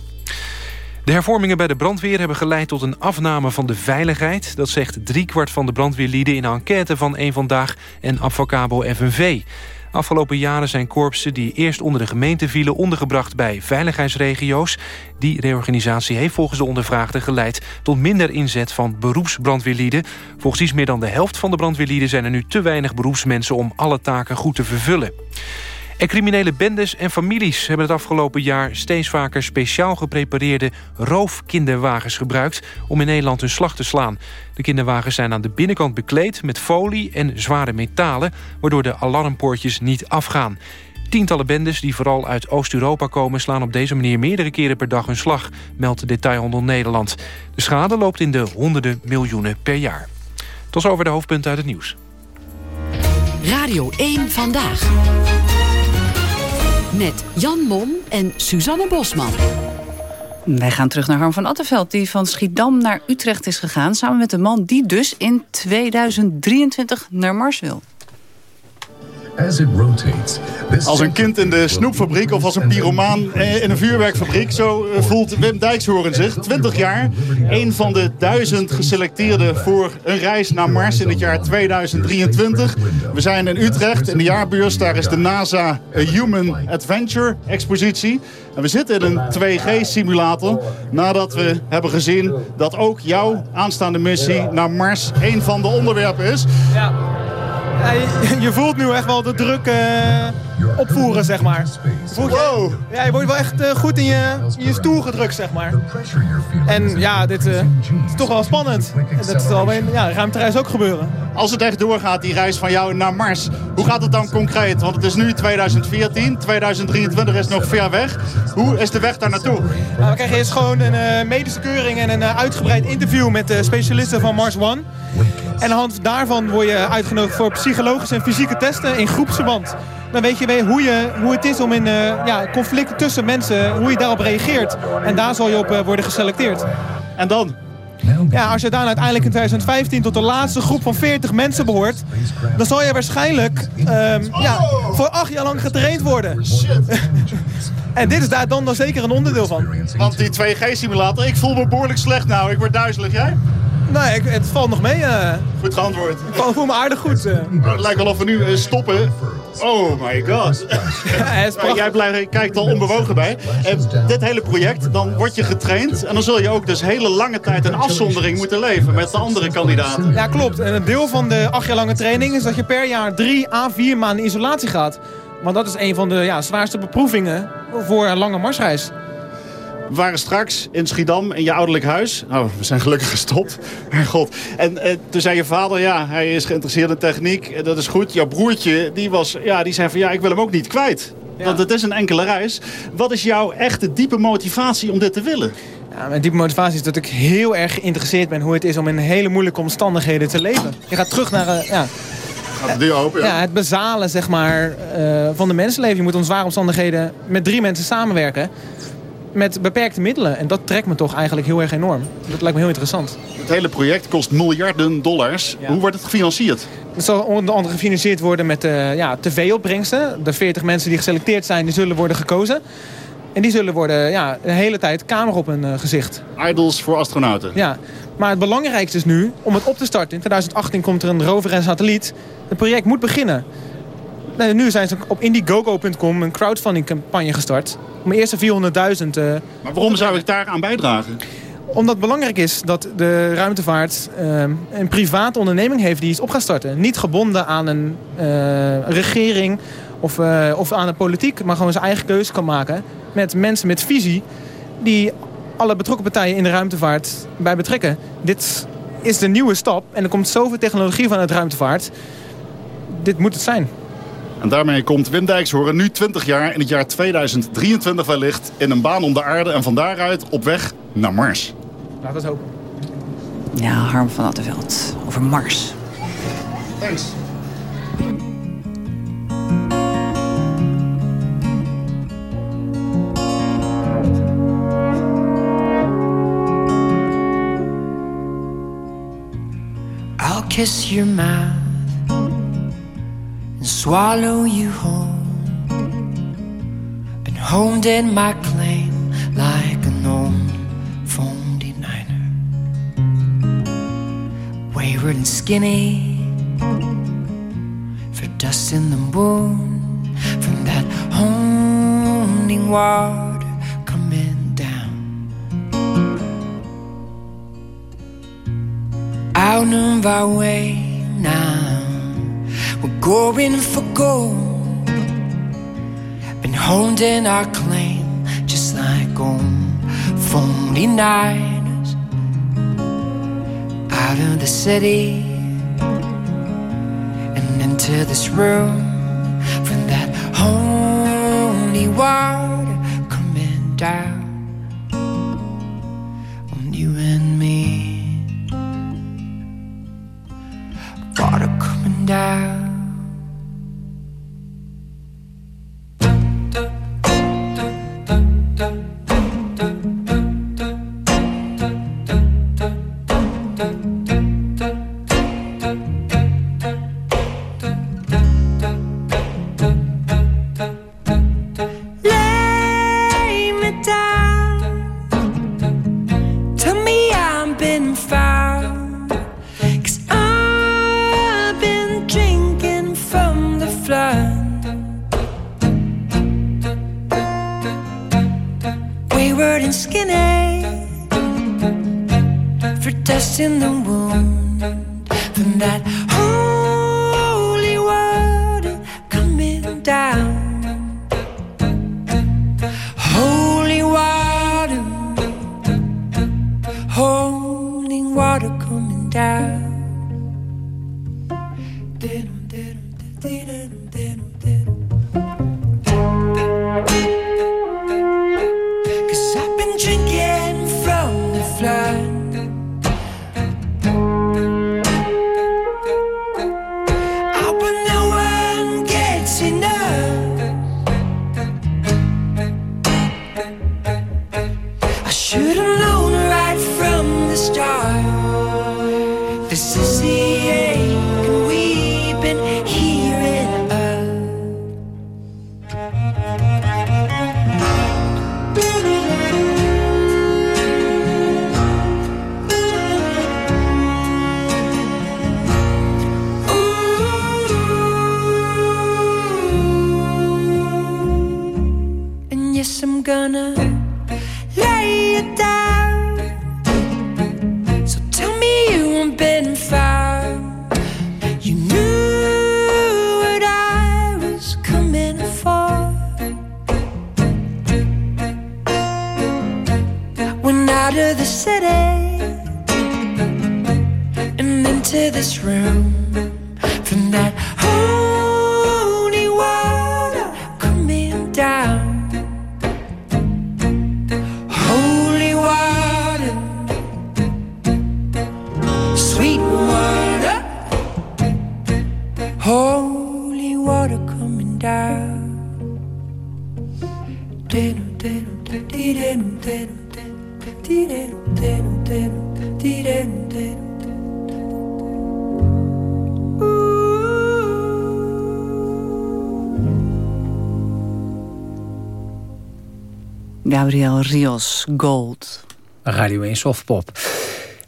Speaker 4: De hervormingen bij de brandweer hebben geleid tot een afname van de veiligheid. Dat zegt driekwart van de brandweerlieden in een enquête van Eén Vandaag en Advocabo FNV. Afgelopen jaren zijn korpsen die eerst onder de gemeente vielen... ondergebracht bij veiligheidsregio's. Die reorganisatie heeft volgens de ondervraagden geleid... tot minder inzet van beroepsbrandweerlieden. Volgens iets meer dan de helft van de brandweerlieden... zijn er nu te weinig beroepsmensen om alle taken goed te vervullen. En criminele bendes en families hebben het afgelopen jaar... steeds vaker speciaal geprepareerde roofkinderwagens gebruikt... om in Nederland hun slag te slaan. De kinderwagens zijn aan de binnenkant bekleed met folie en zware metalen... waardoor de alarmpoortjes niet afgaan. Tientallen bendes die vooral uit Oost-Europa komen... slaan op deze manier meerdere keren per dag hun slag... meldt de Detailhandel Nederland. De schade loopt in de honderden miljoenen per jaar. Tot zover de hoofdpunten uit het nieuws.
Speaker 8: Radio 1 Vandaag. Met Jan Mom en Suzanne Bosman.
Speaker 2: Wij gaan terug naar Harm van Attenveld... die van Schiedam naar Utrecht is gegaan... samen met de man die dus in 2023 naar Mars wil.
Speaker 16: Als een kind in de snoepfabriek of als een pyromaan in een vuurwerkfabriek. Zo eh, voelt Wim Dijkshoorn zich. 20 jaar, een van de duizend geselecteerden voor een reis naar Mars in het jaar 2023. We zijn in Utrecht in de jaarbeurs. Daar is de NASA A Human Adventure expositie. En we zitten in een 2G-simulator nadat we hebben gezien dat ook jouw aanstaande missie naar Mars een van de onderwerpen is.
Speaker 17: Ja. Je, voelt nu echt wel de druk eh, opvoeren, zeg maar. Voel je, ja, je wordt wel echt eh, goed in je, in je stoel gedrukt, zeg maar. En ja, dit eh, is toch wel spannend. En dat zal bij een ja, ruimtereis ook gebeuren.
Speaker 16: Als het echt doorgaat, die reis van jou naar Mars, hoe gaat het dan concreet? Want het is nu 2014, 2023 is nog ver weg. Hoe is de weg daar naartoe?
Speaker 17: Nou, we krijgen eerst gewoon een medische keuring en een uitgebreid interview met de specialisten van Mars One. En aan de hand daarvan word je uitgenodigd voor psychologische en fysieke testen in groepsverband. Dan weet je weer hoe, je, hoe het is om in eh, ja, conflicten tussen mensen, hoe je daarop reageert. En daar zal je op eh, worden geselecteerd.
Speaker 16: En dan?
Speaker 17: Ja, als je dan uiteindelijk in 2015 tot de laatste groep van 40 mensen behoort... dan zal je waarschijnlijk ehm, ja, voor acht jaar lang getraind worden. en dit is daar dan, dan zeker een onderdeel van.
Speaker 16: Want die 2G-simulator, ik voel me behoorlijk slecht nou. Ik word duizelig, jij?
Speaker 17: Nee, ik, het valt nog mee. eh.
Speaker 16: Goed geantwoord.
Speaker 17: Ik voel- me aardig goed. eh.
Speaker 16: Het lijkt wel of we nu eh, stoppen. Oh my god. Ja, jij blijft, kijkt al onbewogen bij. En dit hele project, dan word je getraind. En dan zul je ook dus hele lange tijd in afzondering moeten leven met de andere kandidaten.
Speaker 17: Ja, klopt. En een deel van de acht jaar lange training is dat je per jaar drie à vier maanden in isolatie gaat. Want dat is een van de ja, zwaarste beproevingen voor een lange marsreis.
Speaker 16: We waren straks in Schiedam in je ouderlijk huis. Oh, we zijn gelukkig gestopt. Mijn god. En eh, toen zei je vader, ja, hij is geïnteresseerd in techniek. Eh, Dat is goed. Jouw broertje, die, was, ja, die zei van, ja, ik wil hem ook niet kwijt. Want het is een enkele reis. Wat is jouw echte diepe motivatie om dit te willen?
Speaker 17: Ja, mijn diepe motivatie is dat ik heel erg geïnteresseerd ben hoe het is om in hele moeilijke omstandigheden te leven. Je gaat terug naar eh, ja,
Speaker 16: open, ja.
Speaker 17: ja, het bazale zeg maar, eh, van de mensenleven. Je moet onder zware omstandigheden met drie mensen samenwerken. Met beperkte middelen. En dat trekt me toch eigenlijk heel erg enorm. Dat lijkt me heel interessant.
Speaker 16: Het hele project kost miljarden dollars. Hoe wordt het gefinancierd?
Speaker 17: Het zal onder andere gefinancierd worden met eh, ja, tv-opbrengsten. De 40 mensen die geselecteerd zijn, die zullen worden gekozen. En die zullen worden ja, de hele tijd camera op hun eh, gezicht.
Speaker 16: Idols voor astronauten.
Speaker 17: Ja, maar het belangrijkste is nu om het op te starten. In 2018 komt er een rover en satelliet. Het project moet beginnen. Nee, nu zijn ze op Indiegogo.com een crowdfunding campagne gestart. De eerste 400.000... eh,
Speaker 16: Maar waarom zou ik daar aan bijdragen?
Speaker 17: omdat het belangrijk is dat de ruimtevaart eh, een private onderneming heeft die iets op gaat starten. Niet gebonden aan een eh, regering of, of aan de politiek, maar gewoon zijn eigen keuze kan maken. Met mensen met visie die alle betrokken partijen in de ruimtevaart bij betrekken. Dit is de nieuwe stap en er komt zoveel technologie vanuit ruimtevaart. Dit moet het zijn.
Speaker 16: En daarmee komt Wim Dijkshoorn nu 20 jaar in het jaar 2023 wellicht... in een baan om de aarde en van daaruit op weg naar Mars.
Speaker 17: Laat het hopen.
Speaker 2: Ja, Harm van Attenveld over Mars.
Speaker 16: Thanks.
Speaker 10: I'll kiss your mouth and swallow you whole. Been honed in my claim like an old phone denier. Wayward and skinny for dust in the moon from that honing water coming down. Out of our way now, we're going for gold. Been honed in our claim, just like phony niners. Out of the city and into this room from that holy water coming down
Speaker 2: Gabriel Rios, Gold.
Speaker 3: Radio 1 Softpop.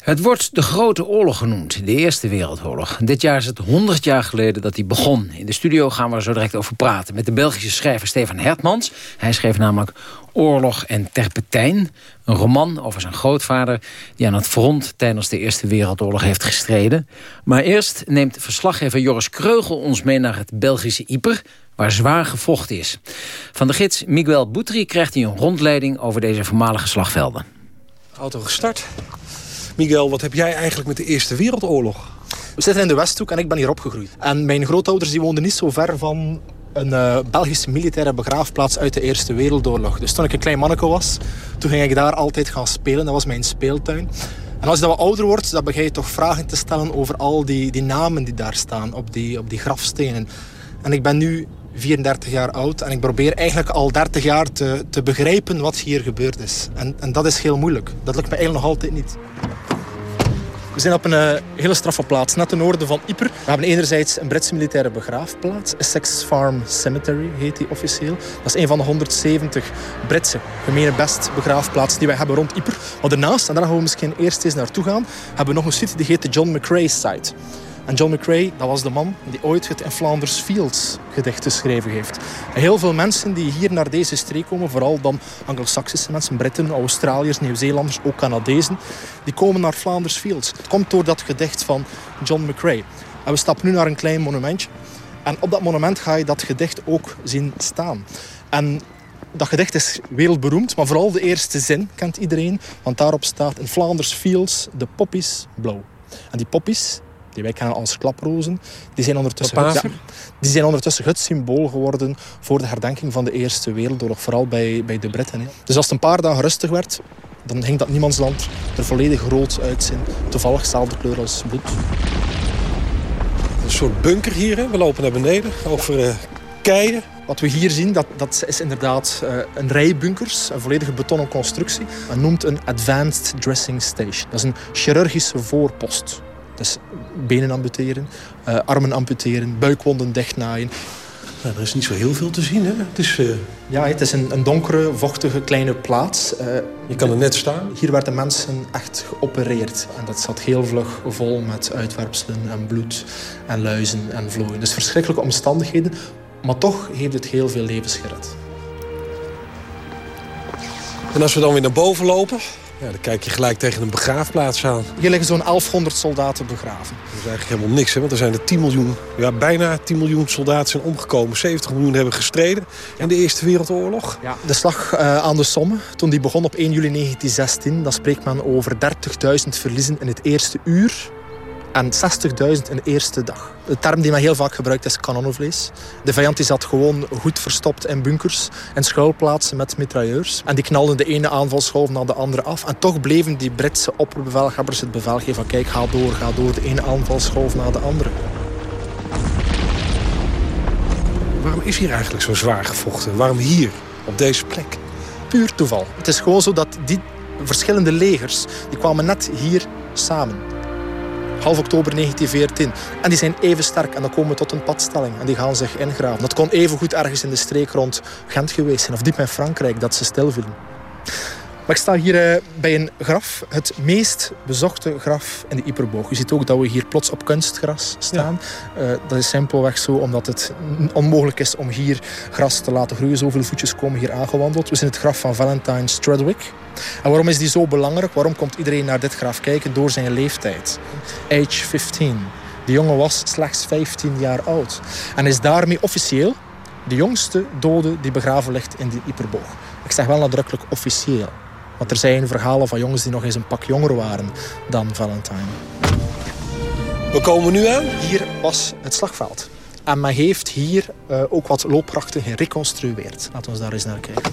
Speaker 3: Het wordt de Grote Oorlog genoemd, de Eerste Wereldoorlog. Dit jaar is het 100 jaar geleden dat die begon. In de studio gaan we er zo direct over praten... met de Belgische schrijver Stefan Hertmans. Hij schreef namelijk Oorlog en Terpentijn. Een roman over zijn grootvader... die aan het front tijdens de Eerste Wereldoorlog heeft gestreden. Maar eerst neemt verslaggever Joris Kreugel ons mee naar het Belgische Yper waar zwaar gevochten is. Van de gids Miguel Boutry krijgt hij een rondleiding over deze voormalige slagvelden.
Speaker 18: Auto gestart. Miguel, wat heb jij eigenlijk met de Eerste Wereldoorlog?
Speaker 19: We zitten in de Westhoek en ik ben hier opgegroeid. En mijn grootouders die woonden niet zo ver van een eh, Belgische militaire begraafplaats uit de Eerste Wereldoorlog. Dus toen ik een klein manneke was, toen ging ik daar altijd gaan spelen. Dat was mijn speeltuin. En als je wat ouder wordt, dan begin je toch vragen te stellen over al die, die namen die daar staan, op die, op die grafstenen. En ik ben nu 34 jaar oud en ik probeer eigenlijk al 30 jaar te, te begrijpen wat hier gebeurd is. En, en dat is heel moeilijk. Dat lukt me eigenlijk nog altijd niet. We zijn op een eh, hele straffe plaats, net ten noorden van Ypres. We hebben enerzijds een Britse militaire begraafplaats. Essex Farm Cemetery heet die officieel. Dat is een van de 170 Britse best begraafplaatsen die wij hebben rond Ypres. Maar daarnaast, en daar gaan we misschien eerst eens naartoe gaan, hebben we nog een site die heet de John McCrae Site. En John McCrae, dat was de man die ooit het In Flanders Fields gedicht geschreven heeft. Heel veel mensen die hier naar deze streek komen, vooral dan Anglo-Saxische mensen, Britten, Australiërs, Nieuw-Zeelanders, ook Canadezen, die komen naar Flanders Fields. Het komt door dat gedicht van John McCrae. En we stappen nu naar een klein monumentje. En op dat monument ga je dat gedicht ook zien staan. En dat gedicht is wereldberoemd, maar vooral de eerste zin kent iedereen. Want daarop staat in Flanders Fields, de poppies blauw. En die poppies, die wij kennen als klaprozen, die zijn ondertussen,
Speaker 18: Papaver?
Speaker 19: ja, die zijn ondertussen het symbool geworden voor de herdenking van de Eerste Wereldoorlog. Vooral bij, bij de Britten. Hè. Dus als het een paar dagen rustig werd, dan ging dat niemandsland er volledig rood uitzien. Toevallig dezelfde kleur als bloed.
Speaker 18: Een soort bunker hier, hè? We lopen naar beneden over eh, keien.
Speaker 19: Wat we hier zien, dat, dat is inderdaad eh, een rij bunkers, een volledige betonnen constructie. Men noemt een Advanced Dressing Station. Dat is een chirurgische voorpost. Dus benen amputeren, eh, armen amputeren, buikwonden dichtnaaien.
Speaker 18: er is niet zo heel veel te zien, hè? Het is... eh,
Speaker 19: Ja, het is een, een donkere, vochtige kleine plaats. Eh,
Speaker 18: Je kan er net staan.
Speaker 19: Hier werden mensen echt geopereerd. En dat zat heel vlug vol met uitwerpselen en bloed en luizen en vlooien. Dus verschrikkelijke omstandigheden. Maar toch heeft het heel veel levens gered.
Speaker 18: En als we dan weer naar boven lopen, ja, dan kijk je gelijk tegen een begraafplaats aan.
Speaker 19: Hier liggen zo'n 1100 soldaten begraven.
Speaker 18: Dat is eigenlijk helemaal niks, hè? want er zijn er 10 miljoen, ja, bijna 10 miljoen soldaten zijn omgekomen. 70 miljoen hebben gestreden in de Eerste Wereldoorlog.
Speaker 19: Ja. De slag eh, aan de Somme, toen die begon op 1 juli 1916, dan spreekt men over 30.000 verliezen in het eerste uur en 60.000 in de eerste dag. De term die men heel vaak gebruikt is kanonnenvlees. De vijand die zat gewoon goed verstopt in bunkers en schuilplaatsen met mitrailleurs. En die knalden de ene aanvalsgolf na de andere af. En toch bleven die Britse opperbevelhebbers het bevel geven van kijk, ga door, ga door, de ene aanvalsgolf na de andere.
Speaker 18: Waarom is hier eigenlijk zo zwaar gevochten? Waarom hier, op deze plek?
Speaker 19: Puur toeval. Het is gewoon zo dat die verschillende legers, die kwamen net hier samen. Half oktober 1914. En die zijn even sterk en dan komen we tot een padstelling. En die gaan zich ingraven. Dat kon even goed ergens in de streek rond Gent geweest zijn. Of diep in Frankrijk, dat ze stilvielen. Maar ik sta hier eh, bij een graf, het meest bezochte graf in de Iperboog. Je ziet ook dat we hier plots op kunstgras staan. Eh, dat is simpelweg zo omdat het onmogelijk is om hier gras te laten groeien. Zoveel voetjes komen hier aangewandeld. We zien het graf van Valentine Strudwick. En waarom is die zo belangrijk? Waarom komt iedereen naar dit graf kijken? Door zijn leeftijd. Age 15. De jongen was slechts 15 jaar oud. En is daarmee officieel de jongste dode die begraven ligt in die Iperboog. Ik zeg wel nadrukkelijk officieel. Want er zijn verhalen van jongens die nog eens een pak jonger waren dan Valentine.
Speaker 18: We komen nu aan?
Speaker 19: Hier was het slagveld. En men heeft hier eh, ook wat loopprachten gereconstrueerd. Laten we daar eens naar kijken.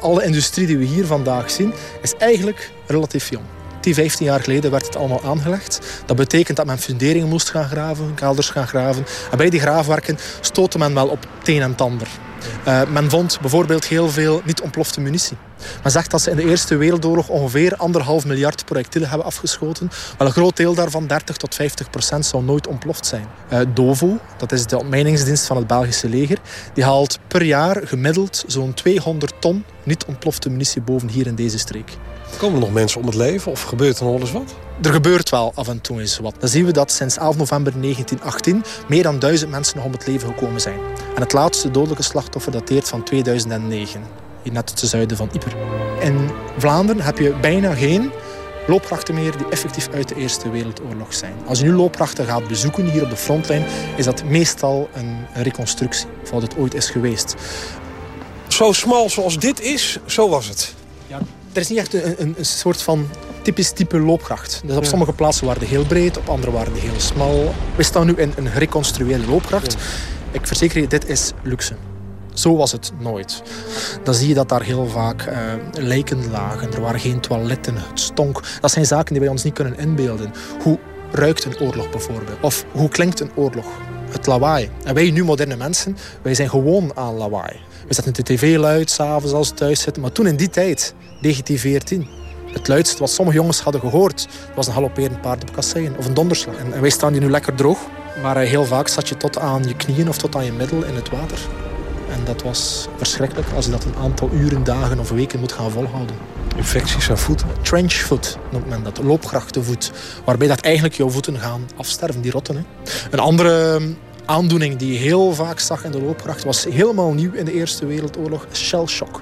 Speaker 19: Alle industrie die we hier vandaag zien, is eigenlijk relatief jong. 10, 15 jaar geleden werd het allemaal aangelegd. Dat betekent dat men funderingen moest gaan graven, kelders gaan graven. En bij die graafwerken stootte men wel op het een en het ander. Eh, men vond bijvoorbeeld heel veel niet ontplofte munitie. Men zegt dat ze in de Eerste Wereldoorlog ongeveer anderhalf miljard projectielen hebben afgeschoten. Wel een groot deel daarvan, 30 tot 50 procent, zal nooit ontploft zijn. Eh, DOVO, dat is de ontmijningsdienst van het Belgische leger, die haalt per jaar gemiddeld zo'n 200 ton niet ontplofte munitie boven hier in deze streek.
Speaker 18: Komen er nog mensen om het leven of gebeurt er nog eens wat?
Speaker 19: Er gebeurt wel af en toe eens wat. Dan zien we dat sinds 11 november 1918 meer dan duizend mensen nog om het leven gekomen zijn. En het laatste dodelijke slachtoffer dateert van 2009, hier net ten zuiden van Ypres. In Vlaanderen heb je bijna geen loopgrachten meer die effectief uit de Eerste Wereldoorlog zijn. Als je nu loopgrachten gaat bezoeken hier op de frontlijn, is dat meestal een reconstructie van wat het ooit is geweest.
Speaker 18: Zo smal zoals dit is, zo was het.
Speaker 19: Ja, er is niet echt een, een, een soort van typisch type loopgracht. Dus op
Speaker 18: Ja.
Speaker 19: sommige plaatsen waren die heel breed, op andere waren die heel smal. We staan nu in een gereconstrueerde loopgracht. Ik verzeker je, dit is luxe. Zo was het nooit. Dan zie je dat daar heel vaak eh, lijken lagen. Er waren geen toiletten, het stonk. Dat zijn zaken die wij ons niet kunnen inbeelden. Hoe ruikt een oorlog bijvoorbeeld? Of hoe klinkt een oorlog? Het lawaai. En wij nu moderne mensen, wij zijn gewoon aan lawaai. We zetten de tv luid, s'avonds als we thuis zitten. Maar toen in die tijd, 1914, Het luidste wat sommige jongens hadden gehoord was een galopperend paard op kasseien of een donderslag. En, en wij staan hier nu lekker droog, maar eh, heel vaak zat je tot aan je knieën of tot aan je middel in het water. En dat was verschrikkelijk als je dat een aantal uren, dagen of weken moet gaan volhouden.
Speaker 18: Infecties aan voeten?
Speaker 19: Trenchfoot noemt men dat, loopgrachtenvoet. Waarbij dat eigenlijk jouw voeten gaan afsterven, die rotten. Hè. Een andere um, aandoening die je heel vaak zag in de loopgracht was helemaal nieuw in de Eerste Wereldoorlog, shell shock.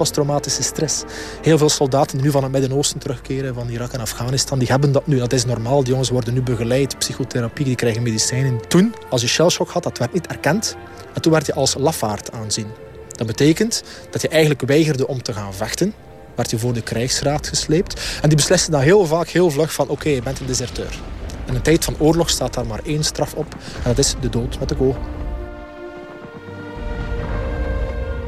Speaker 19: Posttraumatische stress. Heel veel soldaten die nu van het Midden-Oosten terugkeren, van Irak en Afghanistan, die hebben dat nu. Dat is normaal. Die jongens worden nu begeleid, psychotherapie, die krijgen medicijnen. Toen, als je shellshock had, dat werd niet erkend. En toen werd je als lafaard aanzien. Dat betekent dat je eigenlijk weigerde om te gaan vechten. Werd je voor de krijgsraad gesleept. En die besliste dan heel vaak heel vlug van oké, je bent een deserteur. In een tijd van oorlog staat daar maar één straf op. En dat is de dood met de kogel.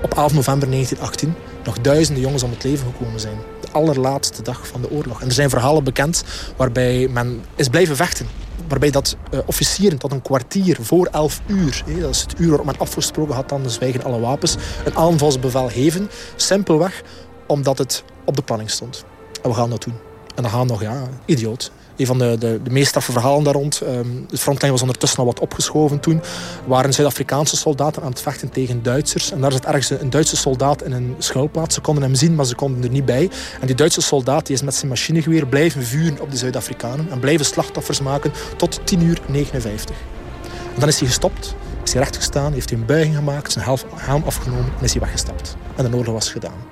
Speaker 19: Op 11 november 1918 nog duizenden jongens om het leven gekomen zijn. De allerlaatste dag van de oorlog. En er zijn verhalen bekend waarbij men is blijven vechten. Waarbij dat uh, officieren tot een kwartier voor 11 uur, dat is het uur waarop men afgesproken had, dan zwijgen alle wapens, een aanvalsbevel geven. Simpelweg omdat het op de planning stond. En we gaan dat doen. En dan gaan nog, ja, idioot. Een van de, de, de meest straffe verhalen daar rond. Um, de frontlijn was ondertussen al wat opgeschoven toen. Waren Zuid-Afrikaanse soldaten aan het vechten tegen Duitsers. En daar zit ergens een Duitse soldaat in een schuilplaats. Ze konden hem zien, maar ze konden er niet bij. En die Duitse soldaat die is met zijn machinegeweer blijven vuren op de Zuid-Afrikanen. En blijven slachtoffers maken tot 10 uur 59. En dan is hij gestopt. Is hij rechtgestaan, heeft hij een buiging gemaakt, zijn helm afgenomen en is hij weggestapt. En de oorlog was gedaan.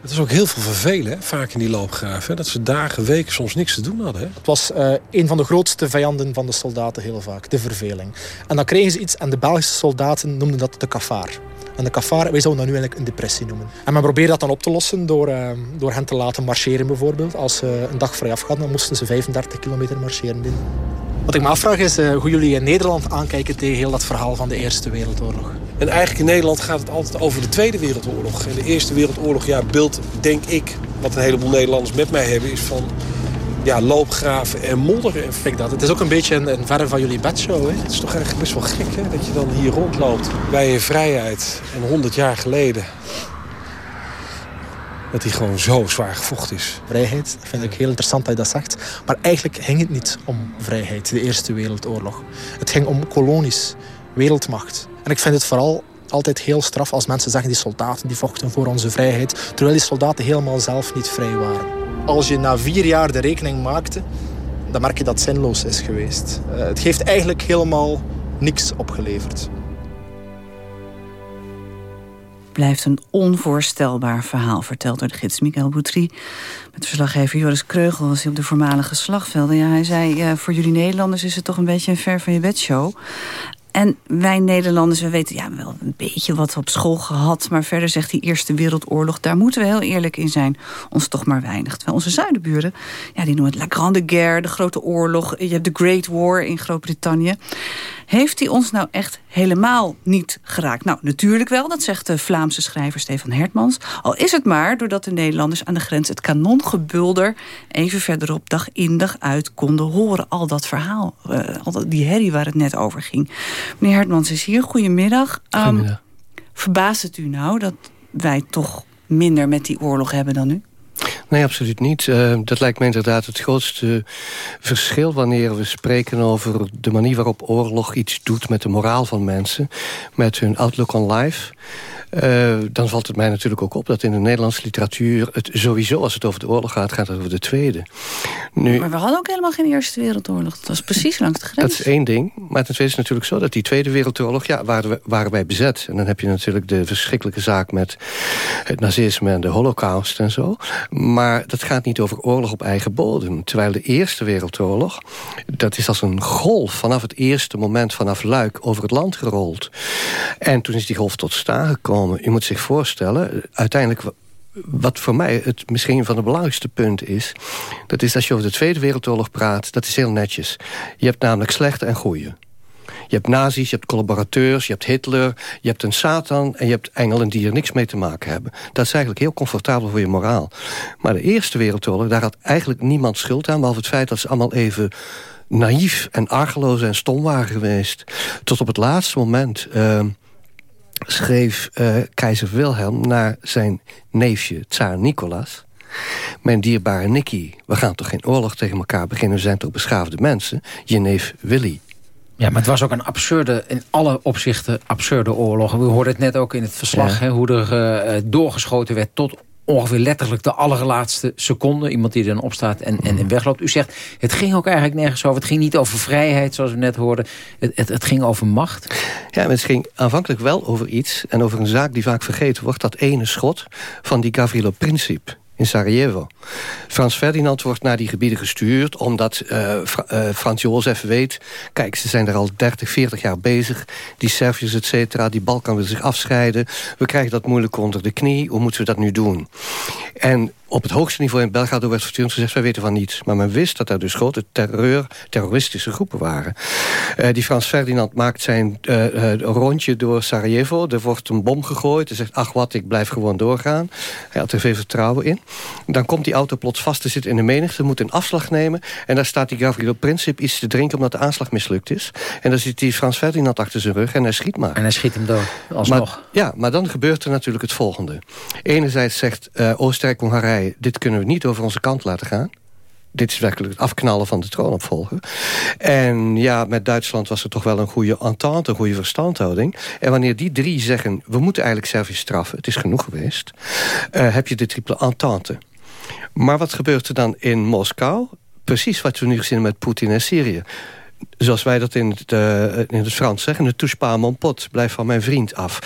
Speaker 18: Het was ook heel veel vervelen, hè? vaak in die loopgraven. Dat ze dagen, weken soms niks te doen hadden. Hè?
Speaker 19: Het was uh, een van de grootste vijanden van de soldaten heel vaak, de verveling. En dan kregen ze iets en de Belgische soldaten noemden dat de kafaar. En de kafaar, wij zouden dat nu eigenlijk een depressie noemen. En men probeerde dat dan op te lossen door, uh, door hen te laten marcheren bijvoorbeeld. Als ze een dag vrij afgaan, dan moesten ze 35 kilometer marcheren binnen. Wat ik me afvraag is uh, hoe jullie in Nederland aankijken tegen heel dat verhaal van de Eerste Wereldoorlog.
Speaker 18: En eigenlijk in Nederland gaat het altijd over de Tweede Wereldoorlog. En de Eerste Wereldoorlog, ja, beeld, denk ik, wat een heleboel Nederlanders met mij hebben, is van ja, loopgraven en modder. En
Speaker 19: Kijk dat, het is ook een beetje een, een van jullie bedshow. Hè?
Speaker 18: Het is toch eigenlijk best wel gek hè? dat je dan hier rondloopt bij je vrijheid. En 100 jaar geleden dat hij gewoon zo zwaar gevochten is.
Speaker 19: Vrijheid, vind ik heel interessant dat je dat zegt. Maar eigenlijk ging het niet om vrijheid, de Eerste Wereldoorlog. Het ging om kolonies, wereldmacht. En ik vind het vooral altijd heel straf als mensen zeggen... die soldaten die vochten voor onze vrijheid... terwijl die soldaten helemaal zelf niet vrij waren. Als je na vier jaar de rekening maakte... dan merk je dat het zinloos is geweest. Uh, het heeft eigenlijk helemaal niks opgeleverd.
Speaker 2: blijft een onvoorstelbaar verhaal... verteld door de gids Michael Boutry. Met verslaggever Joris Kreugel was hij op de voormalige slagvelden. Ja, hij zei, uh, voor jullie Nederlanders is het toch een beetje een ver van je bedshow. En wij Nederlanders, we weten ja, wel een beetje wat op school gehad... maar verder zegt die Eerste Wereldoorlog... daar moeten we heel eerlijk in zijn, ons toch maar weinig. Terwijl onze zuidenburen, ja, die noemen het La Grande Guerre... de Grote Oorlog, je hebt de Great War in Groot-Brittannië. Heeft hij ons nou echt helemaal niet geraakt? Nou, natuurlijk wel, dat zegt de Vlaamse schrijver Stefan Hertmans. Al is het maar doordat de Nederlanders aan de grens... het kanongebulder even verderop dag in dag uit konden horen. Al dat verhaal, uh, al dat, die herrie waar het net over ging. Meneer Hertmans is hier, goedemiddag.
Speaker 20: Goedemiddag.
Speaker 2: Um, verbaast het u nou dat wij toch minder met die oorlog hebben dan nu?
Speaker 20: Nee, absoluut niet. Uh, dat lijkt me inderdaad het grootste verschil... wanneer we spreken over de manier waarop oorlog iets doet... met de moraal van mensen, met hun outlook on life... Uh, dan valt het mij natuurlijk ook op dat in de Nederlandse literatuur... het sowieso, als het over de oorlog gaat, gaat het over de Tweede.
Speaker 2: Nu, maar we hadden ook helemaal geen Eerste Wereldoorlog. Dat was precies langs de grens.
Speaker 20: Dat is één ding. Maar ten tweede is het natuurlijk zo dat die Tweede Wereldoorlog... ja, waren, we, waren wij bezet. En dan heb je natuurlijk de verschrikkelijke zaak met het nazisme... en de holocaust en zo. Maar dat gaat niet over oorlog op eigen bodem. Terwijl de Eerste Wereldoorlog... dat is als een golf vanaf het eerste moment vanaf Luik over het land gerold. En toen is die golf tot staan gekomen u moet zich voorstellen, uiteindelijk wat voor mij het misschien van de belangrijkste punt is... dat is als je over de Tweede Wereldoorlog praat, dat is heel netjes. Je hebt namelijk slechte en goede. Je hebt nazi's, je hebt collaborateurs, je hebt Hitler... je hebt een Satan en je hebt engelen die er niks mee te maken hebben. Dat is eigenlijk heel comfortabel voor je moraal. Maar de Eerste Wereldoorlog, daar had eigenlijk niemand schuld aan... behalve het feit dat ze allemaal even naïef en argeloos en stom waren geweest. Tot op het laatste moment... Uh, schreef uh, keizer Wilhelm naar zijn neefje, tsaar Nicolaas... Mijn dierbare Nicky, we gaan toch geen oorlog tegen elkaar beginnen... we zijn toch beschaafde mensen? Je neef Willy.
Speaker 3: Ja, maar het was ook een absurde, in alle opzichten absurde oorlog. We hoorden het net ook in het verslag,
Speaker 20: Ja.
Speaker 3: hè, hoe er eh, doorgeschoten werd tot ongeveer letterlijk de allerlaatste seconde. Iemand die dan opstaat en, en, en wegloopt. U zegt, het ging ook eigenlijk nergens over. Het ging niet over vrijheid, zoals we net hoorden. Het, het, het ging over macht.
Speaker 20: Ja, maar het ging aanvankelijk wel over iets... en over een zaak die vaak vergeten wordt... dat ene schot van die Gavrilo Princip in Sarajevo. Frans Ferdinand wordt naar die gebieden gestuurd... omdat Fra- eh, Frans Jozef weet... kijk, ze zijn er al 30, 40 jaar bezig. Die Serviërs, et cetera, die Balkan wil zich afscheiden. We krijgen dat moeilijk onder de knie. Hoe moeten we dat nu doen? En op het hoogste niveau in Belgrado werd voortdurend gezegd... wij weten van niets. Maar men wist dat er dus grote terreur, terroristische groepen waren. Eh, die Frans Ferdinand maakt zijn eh, eh, rondje door Sarajevo. Er wordt een bom gegooid. Hij zegt, ach wat, ik blijf gewoon doorgaan. Hij had er veel vertrouwen in. Dan komt die auto plots vast te zitten in de menigte... moet een afslag nemen. En daar staat die Gavrilo Princip iets te drinken... omdat de aanslag mislukt is. En dan zit die Frans Ferdinand achter zijn rug en hij schiet maar.
Speaker 3: En hij schiet hem dood, alsnog.
Speaker 20: Maar, ja, maar dan gebeurt er natuurlijk het volgende. Enerzijds zegt eh, Oostenrijk-Hongarije... dit kunnen we niet over onze kant laten gaan. Dit is werkelijk het afknallen van de troonopvolger. En ja, met Duitsland was er toch wel een goede entente, een goede verstandhouding. En wanneer die drie zeggen, we moeten eigenlijk Servië straffen... het is genoeg geweest, eh, heb je de triple entente. Maar wat gebeurt er dan in Moskou? Precies wat we nu zien met Poetin en Syrië zoals wij dat in het, eh, in het Frans zeggen... de touche pas mon pot, blijf van mijn vriend af.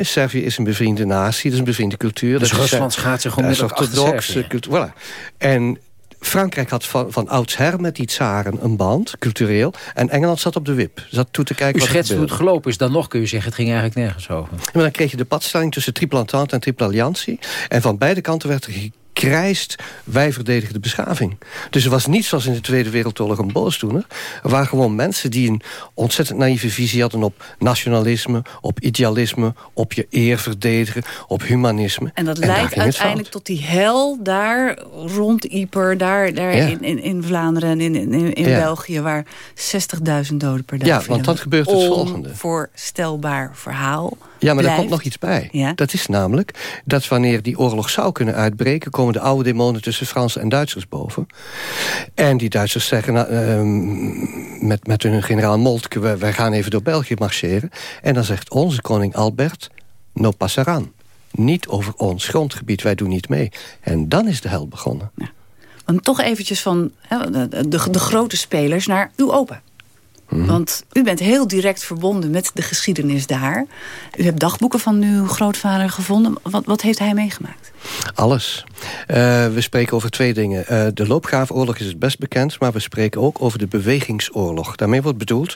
Speaker 20: Servië is een bevriende natie, dat is een bevriende cultuur.
Speaker 3: Dus
Speaker 20: dat is,
Speaker 3: Rusland
Speaker 20: eh,
Speaker 3: gaat zich onmiddellijk achter Servië.
Speaker 20: cultuur. Voilà. En Frankrijk had van, van oudsher met die tsaren een band, cultureel. En Engeland zat op de wip. Zat toe te kijken
Speaker 3: U
Speaker 20: wat
Speaker 3: schetst hoe het gelopen is. Dan nog kun je zeggen, het ging eigenlijk nergens over.
Speaker 20: Maar dan kreeg je de padstelling tussen triple entente en triple alliantie. En van beide kanten werd er gekrijst, wij verdedigen de beschaving. Dus er was niet zoals in de Tweede Wereldoorlog een boosdoener. Er waren gewoon mensen die een ontzettend naïeve visie hadden... op nationalisme, op idealisme, op je eer verdedigen, op humanisme.
Speaker 2: En dat leidt uiteindelijk tot die hel daar rond Yper, daar, daar
Speaker 20: Ja.
Speaker 2: in, in, in Vlaanderen en in, in, in
Speaker 20: Ja.
Speaker 2: België, waar 60.000 doden per dag
Speaker 20: Ja, want dan gebeurt het volgende.
Speaker 2: Onvoorstelbaar verhaal.
Speaker 20: Ja, maar er komt nog iets bij. Dat is namelijk dat wanneer die oorlog zou kunnen uitbreken... komen de oude demonen tussen Fransen en Duitsers boven. En die Duitsers zeggen nou, ehm, met, met hun generaal Moltke... wij, wij gaan even door België marcheren. En dan zegt onze koning Albert, no passaran. Niet over ons grondgebied, wij doen niet mee. En dan is de hel begonnen.
Speaker 2: Want toch eventjes van de, de, de grote spelers naar uw opa.
Speaker 20: Mhm.
Speaker 2: Want u bent heel direct verbonden met de geschiedenis daar. U hebt dagboeken van uw grootvader gevonden. Wat, wat heeft hij meegemaakt?
Speaker 20: Alles. Eh, we spreken over twee dingen. Eh, de loopgravenoorlog is het best bekend... maar we spreken ook over de bewegingsoorlog. Daarmee wordt bedoeld...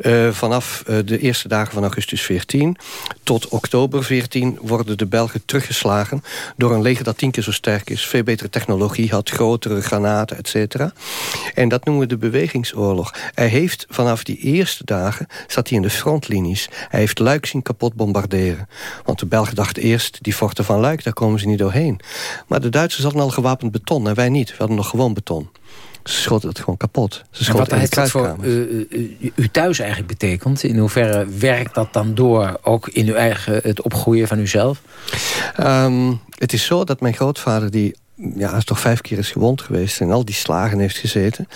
Speaker 20: eh, vanaf de eerste dagen van augustus 14 tot oktober 14... worden de Belgen teruggeslagen door een leger dat tien keer zo sterk is... veel betere technologie had, grotere granaten, et cetera. En dat noemen we de bewegingsoorlog. Hij heeft vanaf die eerste dagen... zat hij in de frontlinies. Hij heeft Luik zien kapot bombarderen. Want de Belgen dachten eerst... die forten van Luik, daar komen ze niet doorheen. Maar de Duitsers hadden al gewapend beton en wij niet. We hadden nog gewoon beton. Ze schoten het gewoon kapot. Ze
Speaker 3: En
Speaker 20: schoten
Speaker 3: wat heeft dat voor
Speaker 20: kruiskamers.
Speaker 3: u, u- u- u thuis eigenlijk betekend? In hoeverre werkt dat dan door, ook in uw eigen, het opgroeien van uzelf?
Speaker 20: Ehm, het is zo dat mijn grootvader, die ja, is toch vijf keer is gewond geweest... en al die slagen heeft gezeten...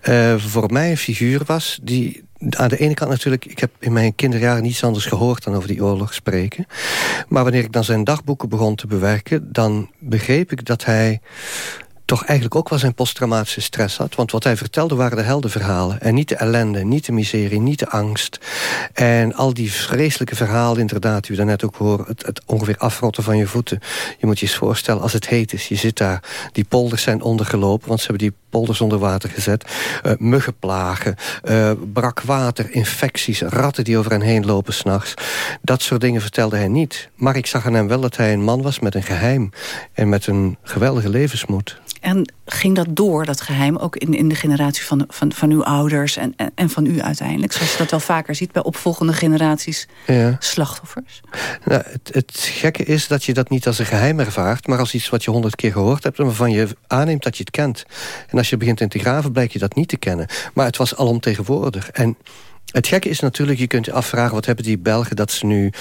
Speaker 20: eh, voor mij een figuur was die aan de ene kant natuurlijk... ik heb in mijn kinderjaren niets anders gehoord dan over die oorlog spreken. Maar wanneer ik dan zijn dagboeken begon te bewerken... dan begreep ik dat hij toch eigenlijk ook wel zijn posttraumatische stress had. Want wat hij vertelde waren de heldenverhalen. En niet de ellende, niet de miserie, niet de angst. En al die vreselijke verhalen inderdaad, we daarnet ook horen... Het, het ongeveer afrotten van je voeten. Je moet je eens voorstellen, als het heet is, je zit daar... die polders zijn ondergelopen, want ze hebben die polders onder water gezet. Eh, muggenplagen, eh, brak water, infecties... ratten die over hen heen lopen s'nachts. Dat soort dingen vertelde hij niet. Maar ik zag aan hem wel dat hij een man was met een geheim... en met een geweldige levensmoed.
Speaker 2: En ging dat door, dat geheim, ook in, in de generatie van, van, van uw ouders en, en, en van u uiteindelijk? Zoals je dat wel vaker ziet bij opvolgende generaties
Speaker 20: Ja.
Speaker 2: slachtoffers.
Speaker 20: Nou, het, het gekke is dat je dat niet als een geheim ervaart... maar als iets wat je honderd keer gehoord hebt... en waarvan je aanneemt dat je het kent. En als je begint in te graven, blijkt je dat niet te kennen. Maar het was alomtegenwoordig. En Het gekke is natuurlijk, je kunt je afvragen... wat hebben die Belgen dat ze nu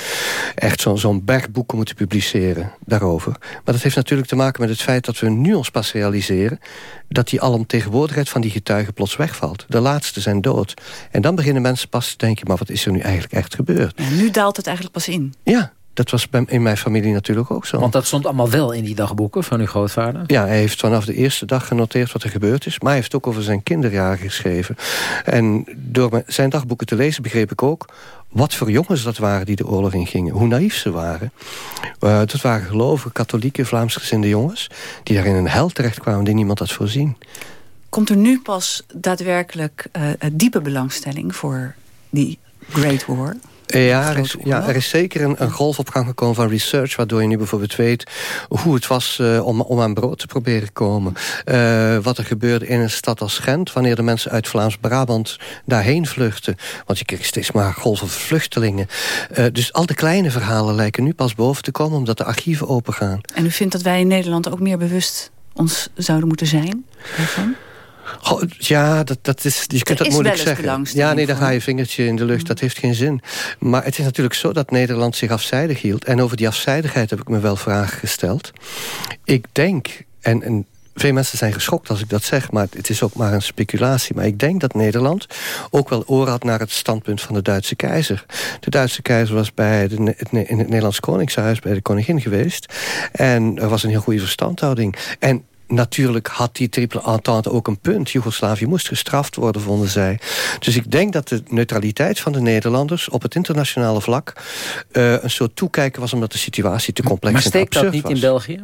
Speaker 20: echt zo'n zo'n berg boeken moeten publiceren daarover. Maar dat heeft natuurlijk te maken met het feit dat we nu ons pas realiseren... dat die alomtegenwoordigheid van die getuigen plots wegvalt. De laatste zijn dood. En dan beginnen mensen pas te denken... maar wat is er nu eigenlijk echt gebeurd?
Speaker 2: Ja, nu daalt het eigenlijk pas in.
Speaker 20: Ja, dat was bij, in mijn familie natuurlijk ook zo.
Speaker 3: Want dat stond allemaal wel in die dagboeken van uw grootvader?
Speaker 20: Ja, hij heeft vanaf de eerste dag genoteerd wat er gebeurd is. Maar hij heeft ook over zijn kinderjaren geschreven. En door zijn dagboeken te lezen begreep ik ook... wat voor jongens dat waren die de oorlog in gingen. Hoe naïef ze waren. Uh, dat waren gelovige, katholieke, Vlaamsgezinde jongens... die daar in een hel terechtkwamen die niemand had voorzien.
Speaker 2: Komt er nu pas daadwerkelijk uh, diepe belangstelling voor die Great War?
Speaker 20: Ja, er is, ja, er is zeker een, een golf op gang gekomen van research... waardoor je nu bijvoorbeeld weet hoe het was uh, om, om aan brood te proberen komen. Uh, wat er gebeurde in een stad als Gent... wanneer de mensen uit Vlaams-Brabant daarheen vluchten. Want je kreeg steeds maar golven vluchtelingen. Uh, dus al de kleine verhalen lijken nu pas boven te komen... omdat de archieven opengaan.
Speaker 2: En u vindt dat wij in Nederland ook meer bewust ons zouden moeten zijn daarvan?
Speaker 20: Ja, dat, dat is, je kunt dat moeilijk zeggen. Ja, nee, dan ga je vingertje in de lucht. Dat heeft geen zin. Maar het is natuurlijk zo dat Nederland zich afzijdig hield. En over die afzijdigheid heb ik me wel vragen gesteld. Ik denk, en, en veel mensen zijn geschokt als ik dat zeg... maar het is ook maar een speculatie. Maar ik denk dat Nederland ook wel oor had naar het standpunt van de Duitse keizer. De Duitse keizer was bij de, in het Nederlands Koningshuis bij de koningin geweest. En er was een heel goede verstandhouding. En natuurlijk had die triple entente ook een punt. Joegoslavië moest gestraft worden, vonden zij. Dus ik denk dat de neutraliteit van de Nederlanders... op het internationale vlak uh, een soort toekijken was... omdat de situatie te complex
Speaker 3: maar
Speaker 20: en
Speaker 3: steekt dat
Speaker 20: absurd
Speaker 3: niet
Speaker 20: was.
Speaker 3: in België?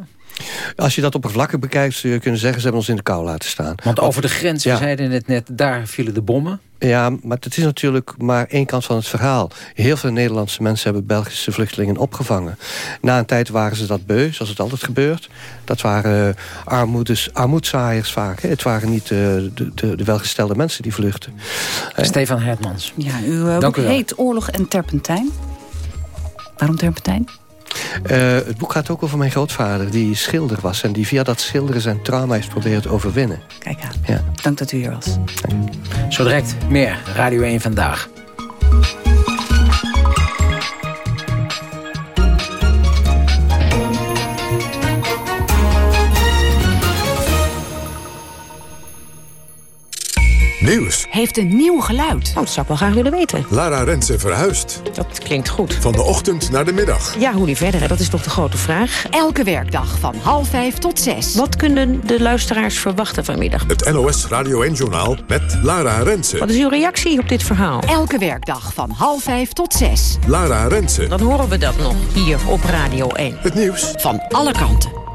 Speaker 20: Als je dat oppervlakkig bekijkt, zou je kunnen zeggen... ze hebben ons in de kou laten staan.
Speaker 3: Want over de grens, we zeiden het net, daar vielen de bommen.
Speaker 20: Ja, maar het is natuurlijk maar één kant van het verhaal. Heel veel Nederlandse mensen hebben Belgische vluchtelingen opgevangen. Na een tijd waren ze dat beu, zoals het altijd gebeurt. Dat waren armoedes, armoedzaaiers vaak. Hè. Het waren niet uh, de, de, de, welgestelde mensen die vluchten.
Speaker 3: Stefan Hertmans.
Speaker 2: Ja, uw uh, boek heet Oorlog en Terpentijn. Waarom Terpentijn?
Speaker 20: Uh, het boek gaat ook over mijn grootvader, die schilder was... en die via dat schilderen zijn trauma heeft proberen te overwinnen.
Speaker 2: Kijk aan.
Speaker 20: Ja.
Speaker 2: Dank dat u hier was.
Speaker 3: Zo direct meer Radio 1 Vandaag.
Speaker 21: Nieuws.
Speaker 22: Heeft een nieuw geluid. Oh, dat zou ik wel graag willen weten.
Speaker 21: Lara Rensen verhuist.
Speaker 22: Dat klinkt goed.
Speaker 21: Van de ochtend naar de middag.
Speaker 22: Ja, hoe die verder, dat is toch de grote vraag.
Speaker 8: Elke werkdag van half vijf tot zes.
Speaker 22: Wat kunnen de luisteraars verwachten vanmiddag?
Speaker 21: Het NOS Radio 1-journaal met Lara Rensen.
Speaker 22: Wat is uw reactie op dit verhaal?
Speaker 8: Elke werkdag van half vijf tot zes.
Speaker 21: Lara Rensen.
Speaker 22: Dan horen we dat nog hier op Radio 1.
Speaker 21: Het nieuws
Speaker 8: van alle kanten.